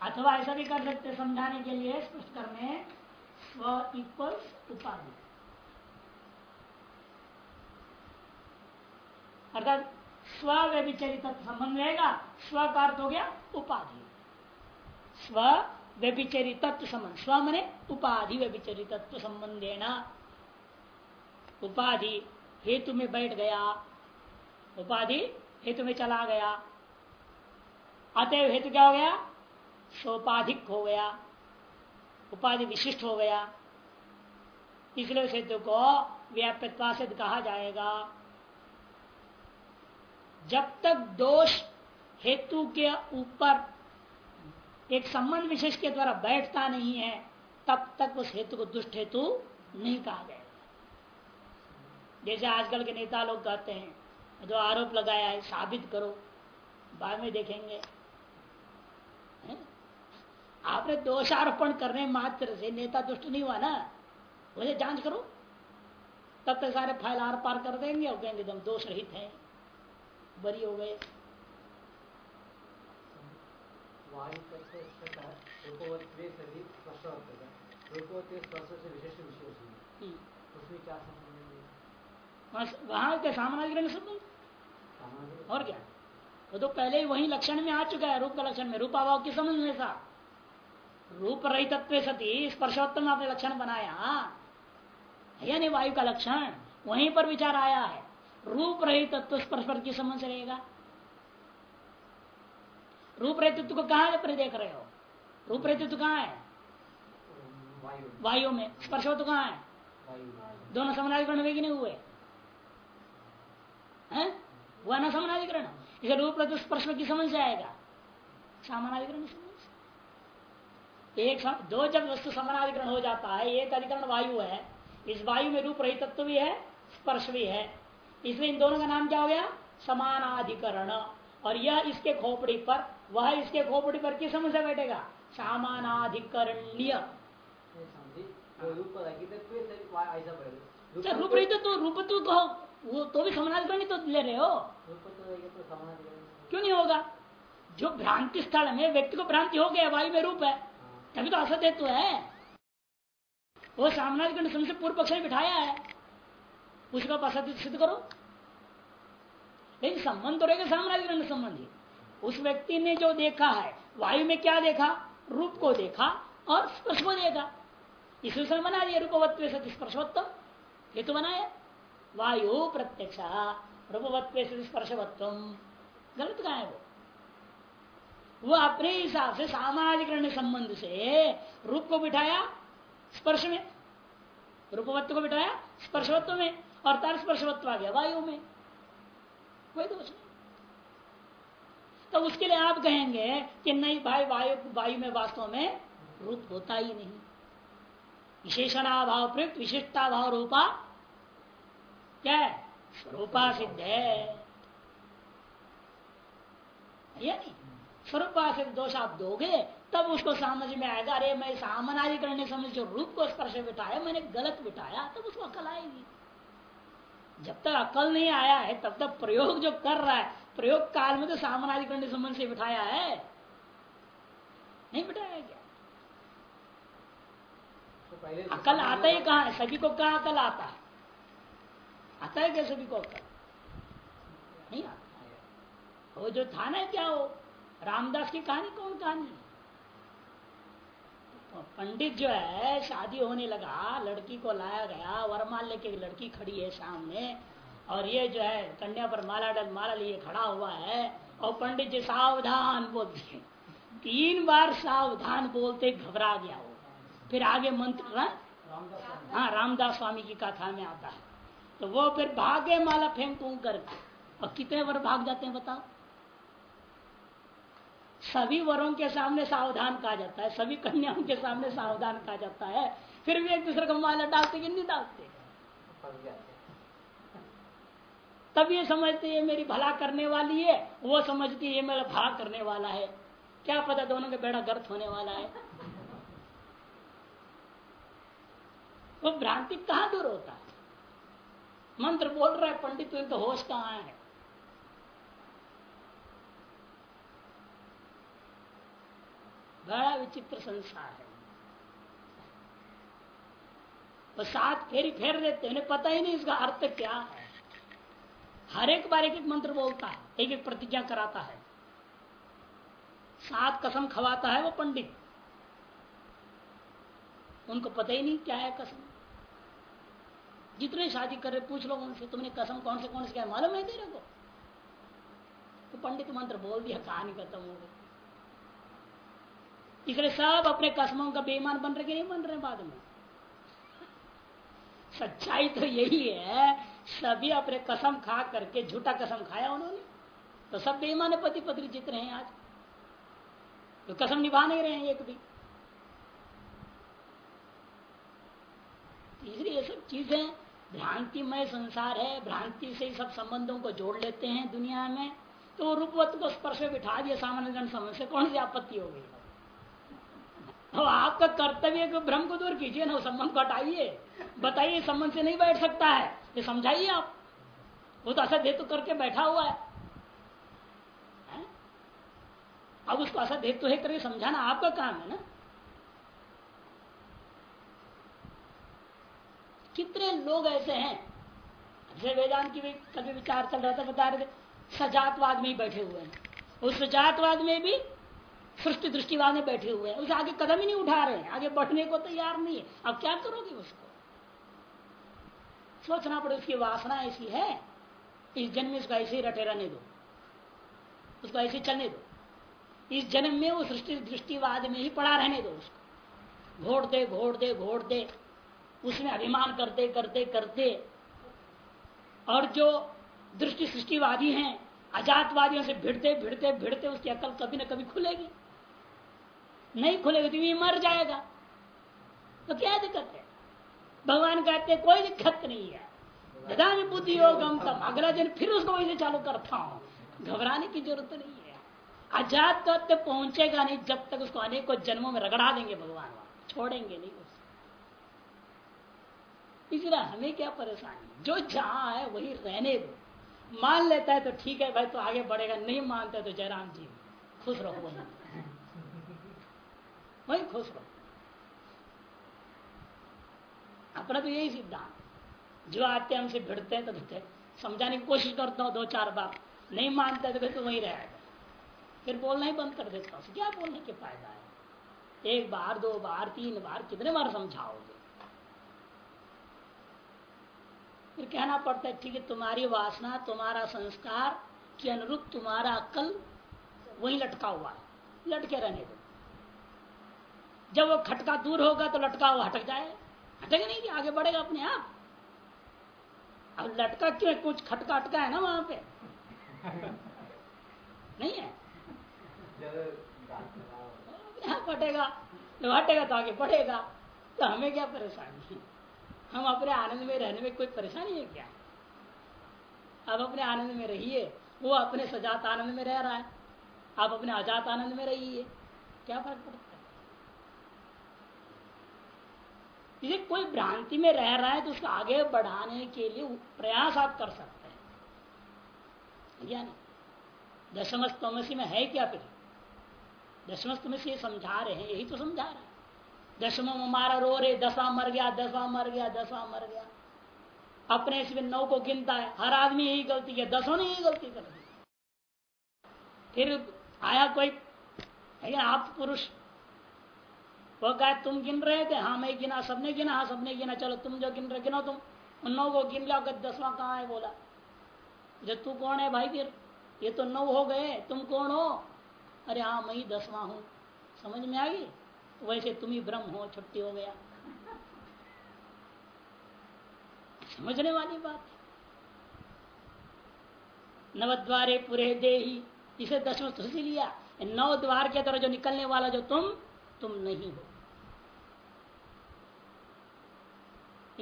अथवा ऐसा भी कर सकते समझाने के लिए स्पष्ट करने स्व इक्वल्स उपाधि। अर्थात स्व व्यभिचरित संबंध रहेगा, स्व का अर्थ हो गया उपाधि। स्व व्यभिचरित तत्व संबंध स्व मने उपाधि व्यभिचरित तत्व संबंधेना उपाधि हेतु में बैठ गया। उपाधि हेतु में चला गया। अतएव हेतु क्या हो गया? सोपाधिक हो गया। उपाधि विशिष्ट हो गया। इसलिए उस हेतु को व्याप्यता से कहा जाएगा। जब तक दोष हेतु के ऊपर एक संबंध विशेष के द्वारा बैठता नहीं है, तब तक उस हेतु को दुष्ट हेतु नहीं कहा जाएगा जैसे आजकल के नेता लोग कहते हैं, जो आरोप लगाया है, साबित करो, बाद में देखेंगे। आपने दोषारोपण करने मात्र से नेता दुष्ट नहीं हुआ ना? मुझे जाँच करो। तब तक सारे फ़ाइल आर पार कर देंगे और कहेंगे, तुम दोष रहित हैं, बरी हो गए। वहाँ के सामान्य संबंध और क्या? वो तो पहले ही वही लक्षण में आ चुका है, रूप का लक्षण में। रूपाभाव के संबंध में था। रूप रहित सती, स्पर्शोत्तम आपने लक्षण बनाया। यानी वायु का लक्षण, वहीं पर विचार आया है। रूप रहित तत्व स्पर्श पर किस संबंध रहेगा। रूप रहित को कहा पर देख रहे हो? रूप रहित कहाँ है? वायु में। स्पर्श तो कहाँ है? दोनों समनाधिकरण हुए कि नहीं हुए? हैं? हुआ ना समनाधिकरण? इसे रूप रहित स्पर्श में किस समझ से आएगा सामानाधिकरण एक सम, दो जब वस्तु समानाधिकरण हो जाता है एक अधिकरण वायु है इस वायु में रूप रही तत्व भी है स्पर्श भी है। इसलिए इन दोनों का नाम क्या हो गया? समानाधिकरण। और यह इसके खोपड़ी पर वह इसके खोपड़ी पर किस समझ से बैठेगा? सामानाधिकरण्य। अच्छा, रूप रही तो रूप तो कहो। वो तो भी समानाधिकरण तो ले रहे हो। क्यों नहीं होगा? जो भ्रांति स्थल में व्यक्ति को भ्रांति हो गया वायु में रूप है तभी तो असत्य तो है। वो सामनाधिकरण से पूर्व पक्ष में बिठाया है। उसका असत्य सिद्ध करो। लेकिन संबंध तो रहेगा सामनाधिकरण संबंधी। उस व्यक्ति ने जो देखा है, वायु में क्या देखा? रूप को देखा और स्पर्श को देखा। इस विषय बना दिया रूपवत्व स्पर्शवत्व। ये तो बनाया। वायु प्रत्यक्ष, रूपवत्व स्पर्शवत्व गलत कहा है वो। वो अपने हिसाब से सामाजिकरण संबंध से रूप को बिठाया स्पर्श में। रूपवत्व को बिठाया स्पर्शवत्व में। और तार स्पर्शवत्व आ गया वायु में। कोई दोष नहीं। तो उसके लिए आप कहेंगे कि नहीं भाई, वायु वायु में वास्तव में रूप होता ही नहीं। विशेषणाभाव प्रयुक्त, विशिष्टाभाव रूपा, क्या है? स्वरूपा सिद्ध है। या नहीं? स्वरूप से दोष आप दोगे, तब उसको समझ में आएगा, अरे मैं सामनादि करने समझ, जो रूप को स्पर्श बिठाया, मैंने गलत बिठाया, तब उसको अकल आएगी। जब तक अकल नहीं आया है, तब तक प्रयोग जो कर रहा है प्रयोग काल में तो सामनादि करने संबंध से बिठाया है। नहीं बिठाया क्या अकल आता ही कहाँ है? सभी को कहाँ अकल आता है? आता है क्या सभी को अकल? नहीं आता वो जो था ना क्या वो? रामदास की कहानी कौन कहानी पंडित जो है शादी होने लगा लड़की को लाया गया वरमाल लेके लड़की खड़ी है सामने। और ये जो है कन्या पर माला डल माला लिए खड़ा हुआ है और पंडित जी सावधान बोलते तीन बार सावधान बोलते घबरा गया वो। फिर आगे मंत्र हाँ, हाँ रामदास स्वामी की कथा में आता है। तो वो फिर भागे माला फेंक करके और कितने बार भाग जाते हैं बताओ? सभी वरों के सामने सावधान कहा जाता है सभी कन्याओं के सामने सावधान कहा जाता है। फिर भी एक दूसरे को माला डालते कि नहीं डालते? तब ये समझते ये मेरी भला करने वाली है। वो समझती है, ये मेरा भला करने वाला है। क्या पता दोनों के बेड़ा गर्थ होने वाला है। वो भ्रांति कहाँ दूर होता है? मंत्र बोल रहा है, पंडित तो होश कहाँ है? बड़ा विचित्र संसार है। तो साथ फेरी फेर देते उन्हें पता ही नहीं इसका अर्थ क्या है। हर एक बार एक एक मंत्र बोलता है, एक एक प्रतिज्ञा कराता है। सात कसम खवाता है वो पंडित। उनको पता ही नहीं क्या है कसम। जितने शादी कर रहे, पूछ लो उनसे, तुमने कसम कौन से कौन से क्या मालूम है तेरे को? तो पंडित मंत्र बोल दिया, कहानी खत्म हो गई। इसलिए सब अपने कसमों का बेईमान बन रहे कि नहीं बन रहे बाद में? सच्चाई तो यही है सभी अपने कसम खा करके, झूठा कसम खाया उन्होंने। तो सब बेईमान पति पत्नी जीत रहे हैं आज। तो कसम निभा नहीं रहे हैं एक भी। इसलिए ये सब चीज़ें भ्रांतिमय संसार है, भ्रांति से ही सब संबंधों को जोड़ लेते हैं दुनिया में। तो रूपवत को स्पर्श बिठा दिया सामान्य जन समझ से, कौन सी आपत्ति हो गई? तो आपका कर्तव्य भ्रम को दूर कीजिए, ना संबंध को हटाइए। बताइए, संबंध से नहीं बैठ सकता है। ये समझाइए आप। वो तो असत हेतु करके बैठा हुआ है, अब उसको असत हेतु है करके समझाना आपका काम है ना? कितने लोग ऐसे हैं जैसे वेदांत की भी कभी विचार चल रहा था बता रहे थे सजातवाद में ही बैठे हुए हैं। उस सजातवाद में भी सृष्टि दृष्टिवाद में बैठे हुए हैं। उसे आगे कदम ही नहीं उठा रहे हैं। आगे बढ़ने को तैयार नहीं है। अब क्या करोगे उसको? सोचना पड़े, उसकी वासना ऐसी है, इस जन्म में उसको ऐसे ही रटे रहने दो, उसको ऐसे चलने दो। इस जन्म में वो सृष्टि, दृष्टिवाद में ही पड़ा रहने दो उसको। घोड़ दे घोड़ दे घोड़ दे उसमें अभिमान करते करते करते, और जो दृष्टि सृष्टिवादी हैं, अजातवादियों से भिड़ते भिड़ते भिड़ते, उसकी अकल कभी ना कभी खुलेगी। नहीं खुलेगी तो ये मर जाएगा। तो क्या दिक्कत है? भगवान कहते, कोई दिक्कत नहीं है। में बुद्धि होगम तब अगला दिन फिर उसको वैसे चालू करता हूँ। घबराने की ज़रूरत नहीं है। अजात तत्व पहुंचेगा नहीं, जब तक उसको अनेकों जन्मों में रगड़ा देंगे भगवान। छोड़ेंगे नहीं उसको इसलिए हमें क्या परेशानी जो जहाँ है, वही रहने दो। मान लेता है तो ठीक है भाई तो आगे बढ़ेगा। नहीं मानता तो जयराम जी, खुश रहो। [LAUGHS] वही खुश रहो। अपना तो यही सिद्धांत। जो आते हमसे भिड़ते हैं तो भिड़ते समझाने की कोशिश करता हूँ दो चार बार। नहीं मानते तो फिर तो वही रहेगा। फिर बोलना ही बंद कर देता हूँ। क्या बोलने के फ़ायदा है? एक बार, दो बार, तीन बार, कितने बार समझाओगे? फिर कहना पड़ता है, ठीक है, तुम्हारी वासना, तुम्हारा संस्कार के अनुरूप तुम्हारा अक्ल वही लटका हुआ है। लटके रहने दो। जब वो खटका दूर होगा तो लटका हुआ हटक जाए हटेगा नहीं कि आगे बढ़ेगा अपने आप? अब लटका क्यों कुछ खटका अटका है ना वहाँ पे? नहीं है? हटेगा जब हटेगा तो आगे बढ़ेगा। तो हमें क्या परेशानी है? हम अपने आनंद में रहने में कोई परेशानी है क्या? आप अपने आनंद में रहिए। वो अपने सजात आनंद में रह रहा है। आप अपने अजात आनंद में रहिए। क्या फ़र्क पड़ता इसे कोई भ्रांति में रह रहा है तो उसको आगे बढ़ाने के लिए प्रयास आप कर सकते हैं। या नहीं दशमस्तमसी में है क्या फिर? दशमस्तमसी समझा रहे हैं, यही तो समझा रहे हैं। दसवा मारा रो रहे दसवा मर गया दसवा मर गया दसवा मर गया। अपने से नौ को गिनता है, हर आदमी यही गलती है दसों ने यही गलती कर दी। फिर आया कोई आप पुरुष वो कहा, तुम गिन रहे थे? हाँ मैं गिना, सबने गिना हाँ सबने गिना, चलो तुम जो गिन रहे, गिनो तुम। उन नौ को गिन लो दसवा कहाँ है? बोला जब तू कौन है भाई फिर? ये तो नौ हो गए, तुम कौन हो? अरे हाँ मैं ही दसवा हूँ। समझ में आ गई वैसे तुम ही ब्रह्म हो, छुट्टी हो गया। समझने वाली बात नवद्वारे पूरे दे ही इसे दसवें तुलसी लिया। नौ द्वार के तरह जो निकलने वाला जो तुम तुम नहीं हो।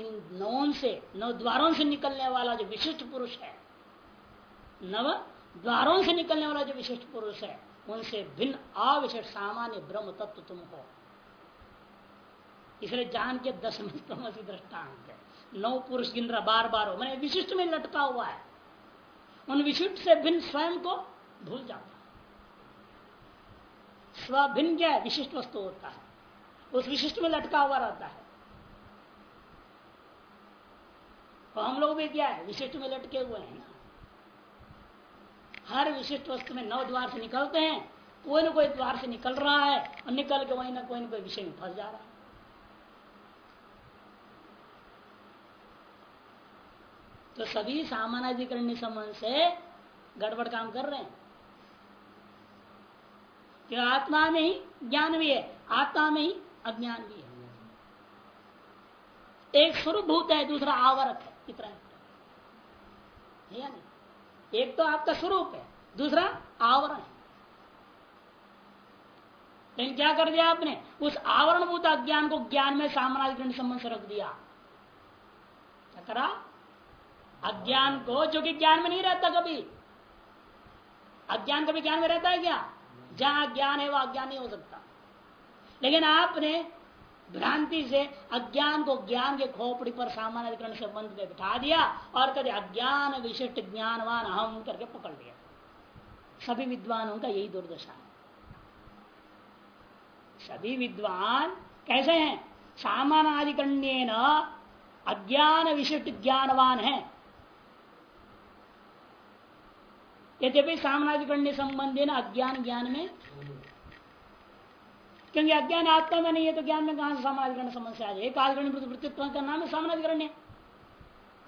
इन नौ से नौ द्वारों से निकलने वाला जो विशिष्ट पुरुष है, नव द्वारों से निकलने वाला जो विशिष्ट पुरुष है, उनसे भिन्न अविशिष्ट सामान्य ब्रह्म तत्व तुम हो। इसलिए जान के दस में दृष्टांत है। नौ पुरुष गिन रहा बार बार हो। मैंने विशिष्ट में लटका हुआ है। उन विशिष्ट से भिन्न स्वयं को भूल जाता है स्वभिन्न क्या विशिष्ट वस्तु होता है। उस विशिष्ट में लटका हुआ रहता है। तो हम लोग भी क्या है, विशिष्ट में लटके हुए हैं। हर विशिष्ट वस्तु में नौ द्वार से निकलते हैं। कोई ना कोई द्वार से निकल रहा है और निकल के वही ना कोई ना कोई विषय में फंस जा रहा है। तो सभी सामानाधिकरण संबंध से गड़बड़ काम कर रहे हैं। कि आत्मा में ही ज्ञान भी है, आत्मा में ही अज्ञान भी है। एक स्वरूप भूत है, दूसरा आवरक है। इतना है एक तो आपका स्वरूप है, दूसरा आवरण है। लेकिन क्या कर दिया आपने? उस आवरण भूत अज्ञान को ज्ञान में सामनाधिकरण संबंध से रख दिया। क्या करा? अज्ञान को, जो कि ज्ञान में नहीं रहता कभी। अज्ञान कभी ज्ञान में रहता है क्या? जहाँ ज्ञान है वह अज्ञान नहीं हो सकता। लेकिन आपने भ्रांति से अज्ञान को ज्ञान के खोपड़ी पर सामान्य अधिकरण से बंध में बिठा दिया और कभी अज्ञान विशिष्ट ज्ञानवान हम करके पकड़ लिया। सभी विद्वानों का यही दुर्दशा। है सभी विद्वान कैसे हैं? सामानाधिकरण्य अज्ञान विशिष्ट ज्ञानवान है। यद्यपि सामनाधिकरण्य संबंधी अज्ञान ज्ञान में क्योंकि अज्ञान आत्मा में नहीं है तो ज्ञान में कहाँ से सामाजिकरण समस्या जाए? एक आधिकरण वृत्तित्व का नाम है सामनाधिकरण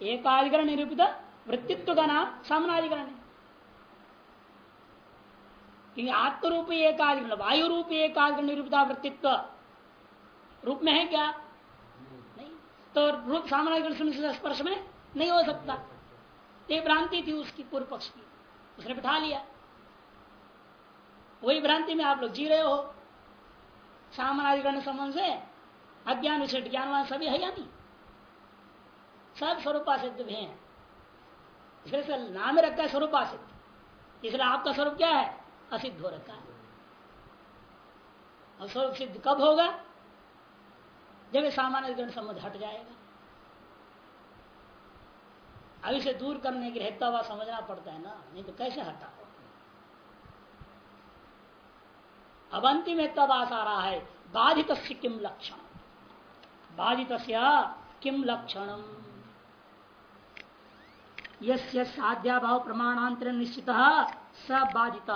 एक आधिकरण निरूपित वृत्तित्व का नाम सामनाधिकरण है। क्योंकि आत्मरूपी एक आधिकरण वायु रूपी एक आधिकरण निरूपित वृत्तित्व रूप में है क्या? नहीं। तो रूप सामनाधिकरण स्पर्श में नहीं हो सकता। ये भ्रांति थी उसकी, पूर्व पक्ष की। उसने बिठा लिया। वही भ्रांति में आप लोग जी रहे हो। सामनाधिकरण संबंध से अज्ञान विशिष्ट ज्ञानवान सभी है या नहीं? सब स्वरूपा सिद्ध भी है। इसलिए नाम रखा है स्वरूपा सिद्ध। इसलिए आपका स्वरूप क्या है? असिद्ध हो रखा है। और स्वरूप सिद्ध कब होगा? जब सामान्य ग्रहण संबंध हट जाएगा। अब इसे दूर करने के लिए हुआ समझना पड़ता है ना? नहीं तो कैसे हटा? अब अंतिम तब आ रहा है बाधित किम लक्षण बाधित किम लक्षण यस्य साध्याभाव प्रमाणांतर निश्चित स बाधित।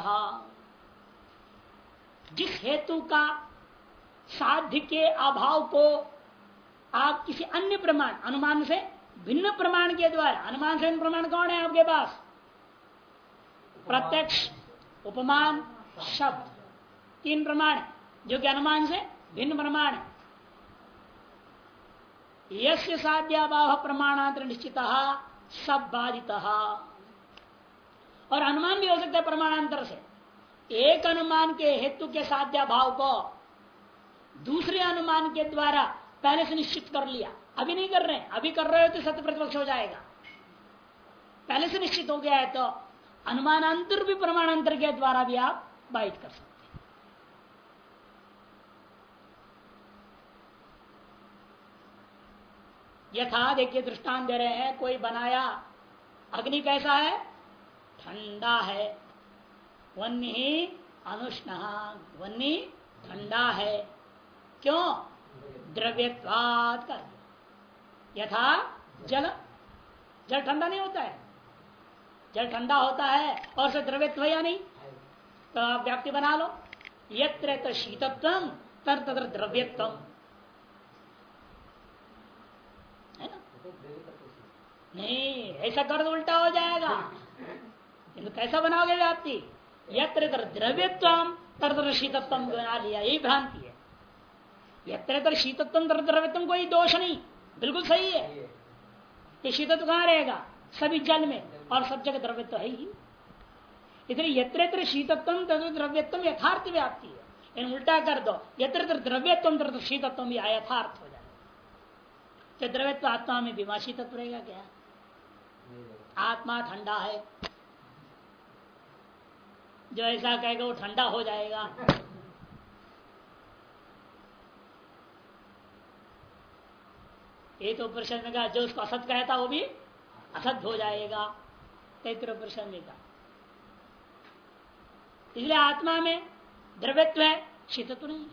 जिस हेतु का साध्य के अभाव को आप किसी अन्य प्रमाण, अनुमान से, भिन्न प्रमाण के द्वारा, अनुमान से प्रमाण कौन है आपके पास? प्रत्यक्ष, उपमान, शब्द। तीन प्रमाण जो कि अनुमान से भिन्न प्रमाण है। यश साध्याभाव प्रमाणांतर निश्चित, सब बाधित। और अनुमान भी हो सकता है प्रमाणांतर से। एक अनुमान के हेतु के साध्या भाव को दूसरे अनुमान के द्वारा पहले से निश्चित कर लिया। अभी नहीं कर रहे अभी कर रहे हो तो सत्य प्रतिपक्ष हो जाएगा। पहले से निश्चित हो गया है तो अनुमानांतर भी प्रमाणांतर के द्वारा भी आप बाधित कर सकते यथा देखिए दृष्टान दे रहे हैं, कोई बनाया, अग्नि कैसा है? ठंडा है। वन्य ही अनुष्ण वन्य ठंडा है। क्यों? द्रव्यवाद कर यथा जल। जल ठंडा नहीं होता है। जल ठंडा होता है, और से द्रव्यत्व या नहीं? तो आप व्याप्ति बना लो। यत्र शीतत्व तर तत्र द्रव्यत्व है ना नहीं, ऐसा कर उल्टा हो जाएगा। किंतु कैसा बनाओगे व्याप्ति? यत्र द्रव्यत्व तर तर शीतत्व बना लिया, यही भ्रांति है। यत्र तर शीतत्व तर कोई दोष नहीं। बिल्कुल सही है। ये शीतत्व कहाँ रहेगा? सभी जल में, और सब जगह द्रव्यत्व है ही। इसलिए यत्र शीतत्व द्रव्यत्व यथार्थ व्याप्ति है। इन उल्टा कर दो, यत्र द्रव्यत्व तथा शीतत्व भी अयथार्थ हो जाए तो द्रव्यत्व आत्मा में बीमा शीतत्व रहेगा क्या? आत्मा ठंडा है। जो ऐसा कहेगा वो ठंडा हो जाएगा। ये तो प्रश्न में कहा, जो उसको असत कहता वो भी असत हो जाएगा। तैत्र प्रश्न में कहा। इसलिए आत्मा में द्रव्यत्व है शीतत्व नहीं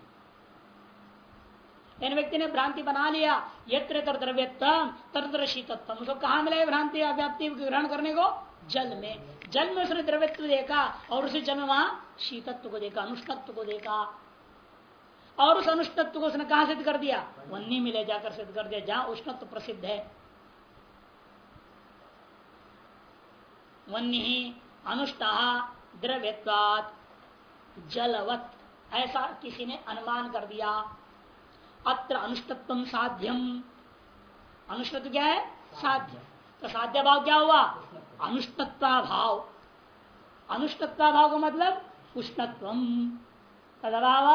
इन व्यक्ति ने भ्रांति बना लिया यत्र तर द्रव्यत्म तर शीतत्व। उसको कहा मिले भ्रांति व्याप्ति ग्रहण करने को? जल में। जल में उसने द्रव्यत्व देखा और उसी जल में वहाँ शीतत्व को देखा अनुष्ठत्व को देखा। और उस अनुष्णत्व को उसने कहा सिद्ध कर दिया? वन्नी मिले जाकर सिद्ध कर दिया, जहाँ उष्णत्व प्रसिद्ध है। वन्य ही अनुष्ठा द्रव्यत्वात, जलवत, ऐसा किसी ने अनुमान कर दिया। अत्र अनुष्ठत्व साध्यम। अनुष्ठत्व क्या है? साध्य। तो साध्य भाव क्या हुआ? अनुष्ठत्वा भाव अनुष्ठत्वा भाव का मतलब उष्णत्व तदभाव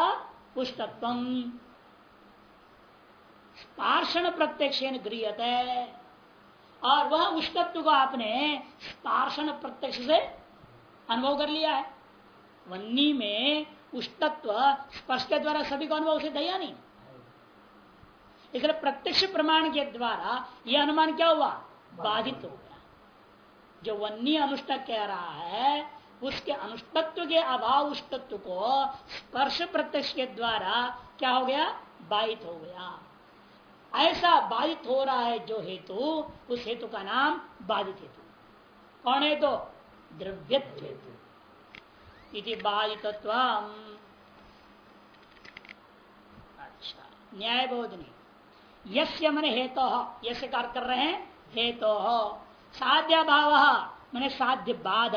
उष्णत्व स्पार्शन प्रत्यक्ष गृहते और वह उष्णत्व को आपने स्पार्शन प्रत्यक्ष से अनुभव कर लिया है। वन्नी में उष्णत्व स्पर्श के द्वारा सभी को अनुभव से दया नहीं। इसलिए प्रत्यक्ष प्रमाण के द्वारा यह अनुमान क्या हुआ? बाधित हो गया। जो वन्य अनुष्ठ कह रहा है, उसके अनुष्टत्व के अभाव उष्टत्व को स्पर्श प्रत्यक्ष के द्वारा क्या हो गया? बाधित हो गया। ऐसा बाधित हो रहा है जो हेतु, उस हेतु का नाम बाधित हेतु। कौन है तो द्रव्यत्व हेतु। इति बाधितत्व अच्छा न्याय बोधनी यस्य मन हेतु। यश कार्य कर रहे हैं, हेतु। साध्य भाव मैंने साध्य बाध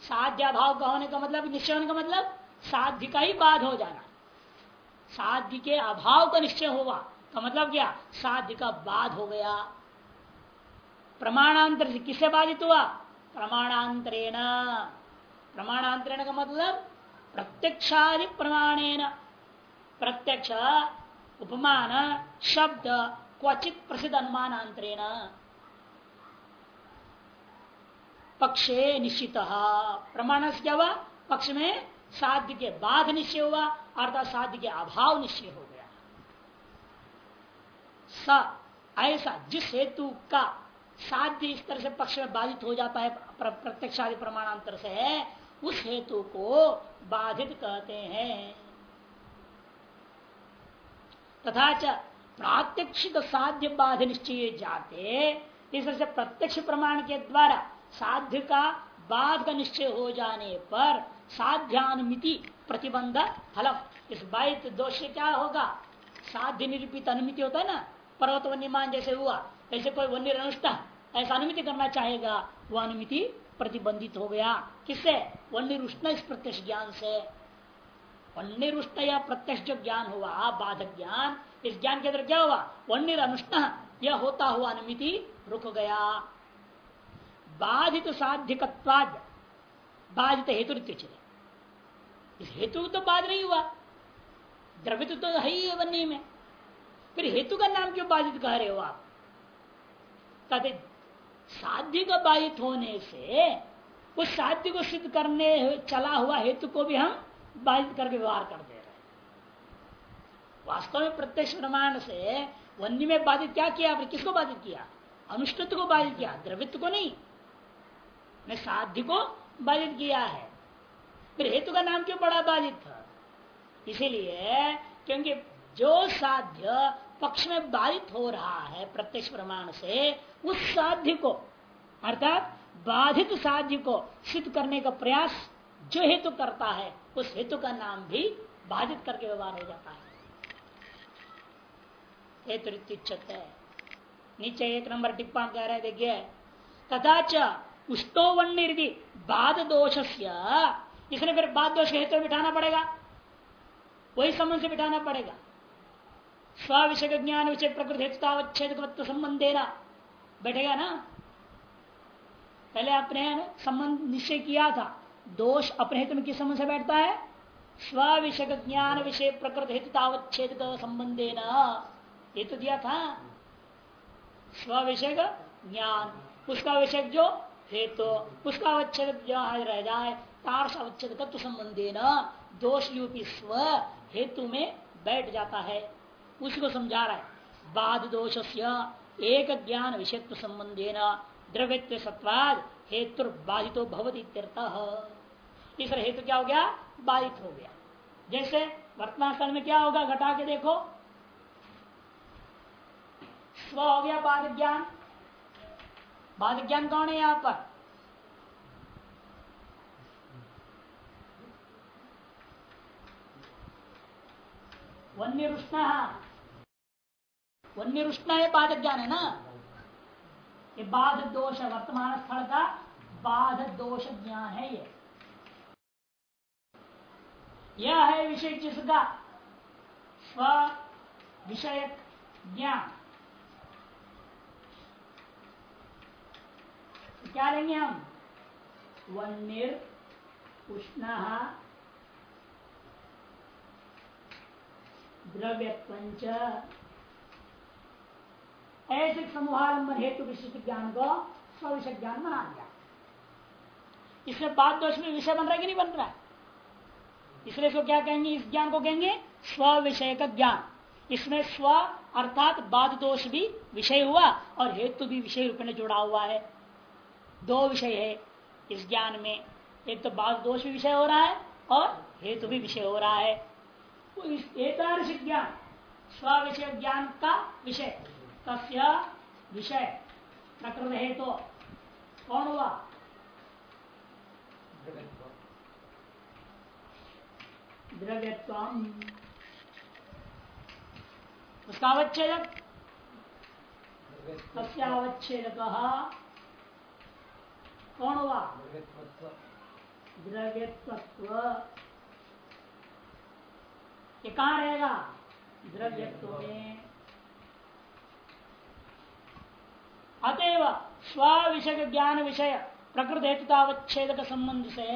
साध्य भाव का होने का मतलब निश्चय होने का मतलब साध्य का ही बाध हो जाना। साध्य के अभाव का निश्चय हुआ, का मतलब क्या? साध्य का बाध हो गया। प्रमाणांतर से किससे बाधित हुआ? प्रमाणांतरेण। प्रमाणांतरेण का मतलब प्रत्यक्षादि प्रमाणेन प्रत्यक्ष उपमान, शब्द, क्वचित प्रसिद्ध अनुमानांतरेण पक्षे निश्चित। प्रमाण से क्या हुआ पक्ष में साध्य के बाद निश्चय हुआ, अर्थात साध्य के अभाव निश्चय हो गया। स, ऐसा जिस हेतु का साध्य इस तरह से पक्ष में बाधित हो जाता है प्रत्यक्ष आदि प्रमाणांतर से है, उस हेतु को बाधित कहते हैं। तथा च प्रात्यक्षिक साध्य बाध निश्चय जाते। तरह से प्रत्यक्ष प्रमाण के द्वारा साध्य का बाद का निश्चय हो जाने पर साध्यानुमिति प्रतिबंध फलम। इस बाहित दोष क्या होगा? साध्य निरूपित अनुमिति होता है ना? पर्वत वन्यमान जैसे हुआ, ऐसे कोई वन्य अनुष्ठा ऐसा अनुमिति करना चाहेगा वह अनुमिति प्रतिबंधित हो गया। किससे? वन्य रुष्ण इस प्रत्यक्ष ज्ञान से। वन्य या प्रत्यक्ष जो ज्ञान हुआ बाधक ज्ञान, इस ज्ञान के अंदर क्या हुआ? वन्य अनुष्ण यह होता हुआ अनुमिति रुक गया। बाधित साध्यकत्वाद बाधित हेतु इस हेतु तो बाध नहीं हुआ, द्रवित तो है ही बनने में। फिर हेतु का नाम क्यों बाधित कह रहे हो आप? कहते साध्य का बाधित होने से, उस साध्य को सिद्ध करने, चला हुआ हेतु को भी हम बाधित करके व्यवहार कर दे रहे वास्तव में प्रत्यक्ष प्रमाण से वन्य में बाधित क्या किया? आपने किसको बाधित किया? अनुष्ठित को बाधित किया द्रवित्व को नहीं। ने साध्य को बाधित किया है। फिर हेतु का नाम क्यों बड़ा बाधित? था इसीलिए क्योंकि जो साध्य पक्ष में बाधित हो रहा है प्रत्यक्ष प्रमाण से, उस साध्य को, अर्थात बाधित साध्य को सिद्ध करने का प्रयास जो हेतु करता है उस हेतु का नाम भी बाधित करके व्यवहार हो जाता है। हेतु है। नीचे एक नंबर टिप्पण कह रहे देखिए तथा च उष्टोवन्य बाद दोष इसने फिर बाद दोष के हेतु बिठाना पड़ेगा। वही संबंध से बिठाना पड़ेगा। स्व विषय ज्ञान विषय प्रकृति हेतुतावच्छेद संबंध देना बैठेगा ना? पहले आपने संबंध निश्चय किया था। दोष अपने हित में किस संबंध से बैठता है? स्व विषय ज्ञान विषय प्रकृति हेतुतावच्छेद संबंध देना ये तो दिया था। स्व विषय ज्ञान। उसका विषय जो? हेतु। तो, उसका अवच्छेद जहाँ रह जाए। तार अवच्छेद तत्व संबंधी न दोष यूपी स्व हेतु में बैठ जाता है। उसको समझा रहा है। बाद दोष एक ज्ञान विषयत्व संबंधे न द्रव्य सत्वाद हेतु बाधितो भवती इस हेतु क्या हो गया? बाधित हो गया। जैसे वर्तमान काल में क्या होगा? घटा के देखो। स्व हो गया बाद ज्ञान। बाद ज्ञान कौन है यहाँ पर? वन्य रुष्णा वन्य रुष्णा है बाध ज्ञान है ना? ये बाध दोष है। वर्तमान स्थल का बाध दोष ज्ञान है ये। यह है विषय जिसका स्व विषय ज्ञान। क्या लेंगे हम? वन्य उष्ण द्रव्य पंच ऐसे समूहालंबन हेतु विशिष्ट ज्ञान को स्विषय ज्ञान बना दिया। इसमें बात दोष में विषय बन रहा है कि नहीं बन रहा है? इसलिए इसको क्या कहेंगे? इस ज्ञान को कहेंगे स्व विषय का ज्ञान। इसमें स्व अर्थात बाद दोष भी विषय हुआ और हेतु भी विषय रूप में जुड़ा हुआ है। दो विषय है इस ज्ञान में। एक तो बाद दोष भी विषय हो रहा है और हेतु भी विषय हो रहा है। एक ज्ञान स्व विषय ज्ञान का विषय, तस्य विषय, प्रकृत हेतु। तो कौन हुआ? द्रव्यत्व उसका अवच्छेदक तस्वच्छेदक कौन हुआ द्रव्यत्व ये कहा रहेगा द्रव्यत्व में अतएव स्व विषय ज्ञान विषय प्रकृत हेतुतावच्छेद संबंध से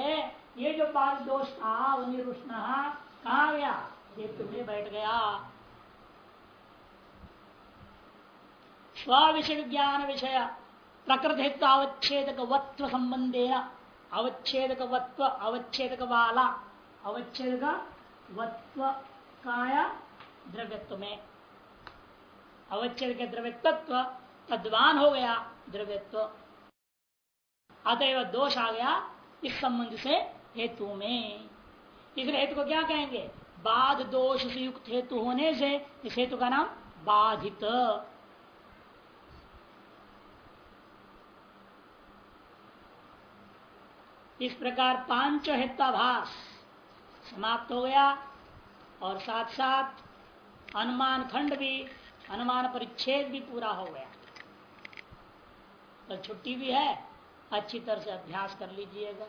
ये जो पाँच दोष था वो निरुष्ण कहा गया हेतु में बैठ गया। स्व विषय ज्ञान विषय प्रकृत हेतु अवच्छेदक वत्व संबंधे अवच्छेदक वत्व अवच्छेदक वाला अवच्छेदक वत्व काया द्रव्यत्व में अवच्छेद के द्रव्य तत्व तद्वान हो गया द्रव्यत्व। अतएव दोष आ गया इस संबंध से हेतु में। इसलिए हेतु को क्या कहेंगे? बाध दोष से युक्त हेतु होने से इस हेतु का नाम बाधित। इस प्रकार पाँच हेत्वाभास समाप्त हो गया और साथ साथ अनुमान खंड भी, अनुमान परिच्छेद भी पूरा हो गया। तो छुट्टी भी है, अच्छी तरह से अभ्यास कर लीजिएगा।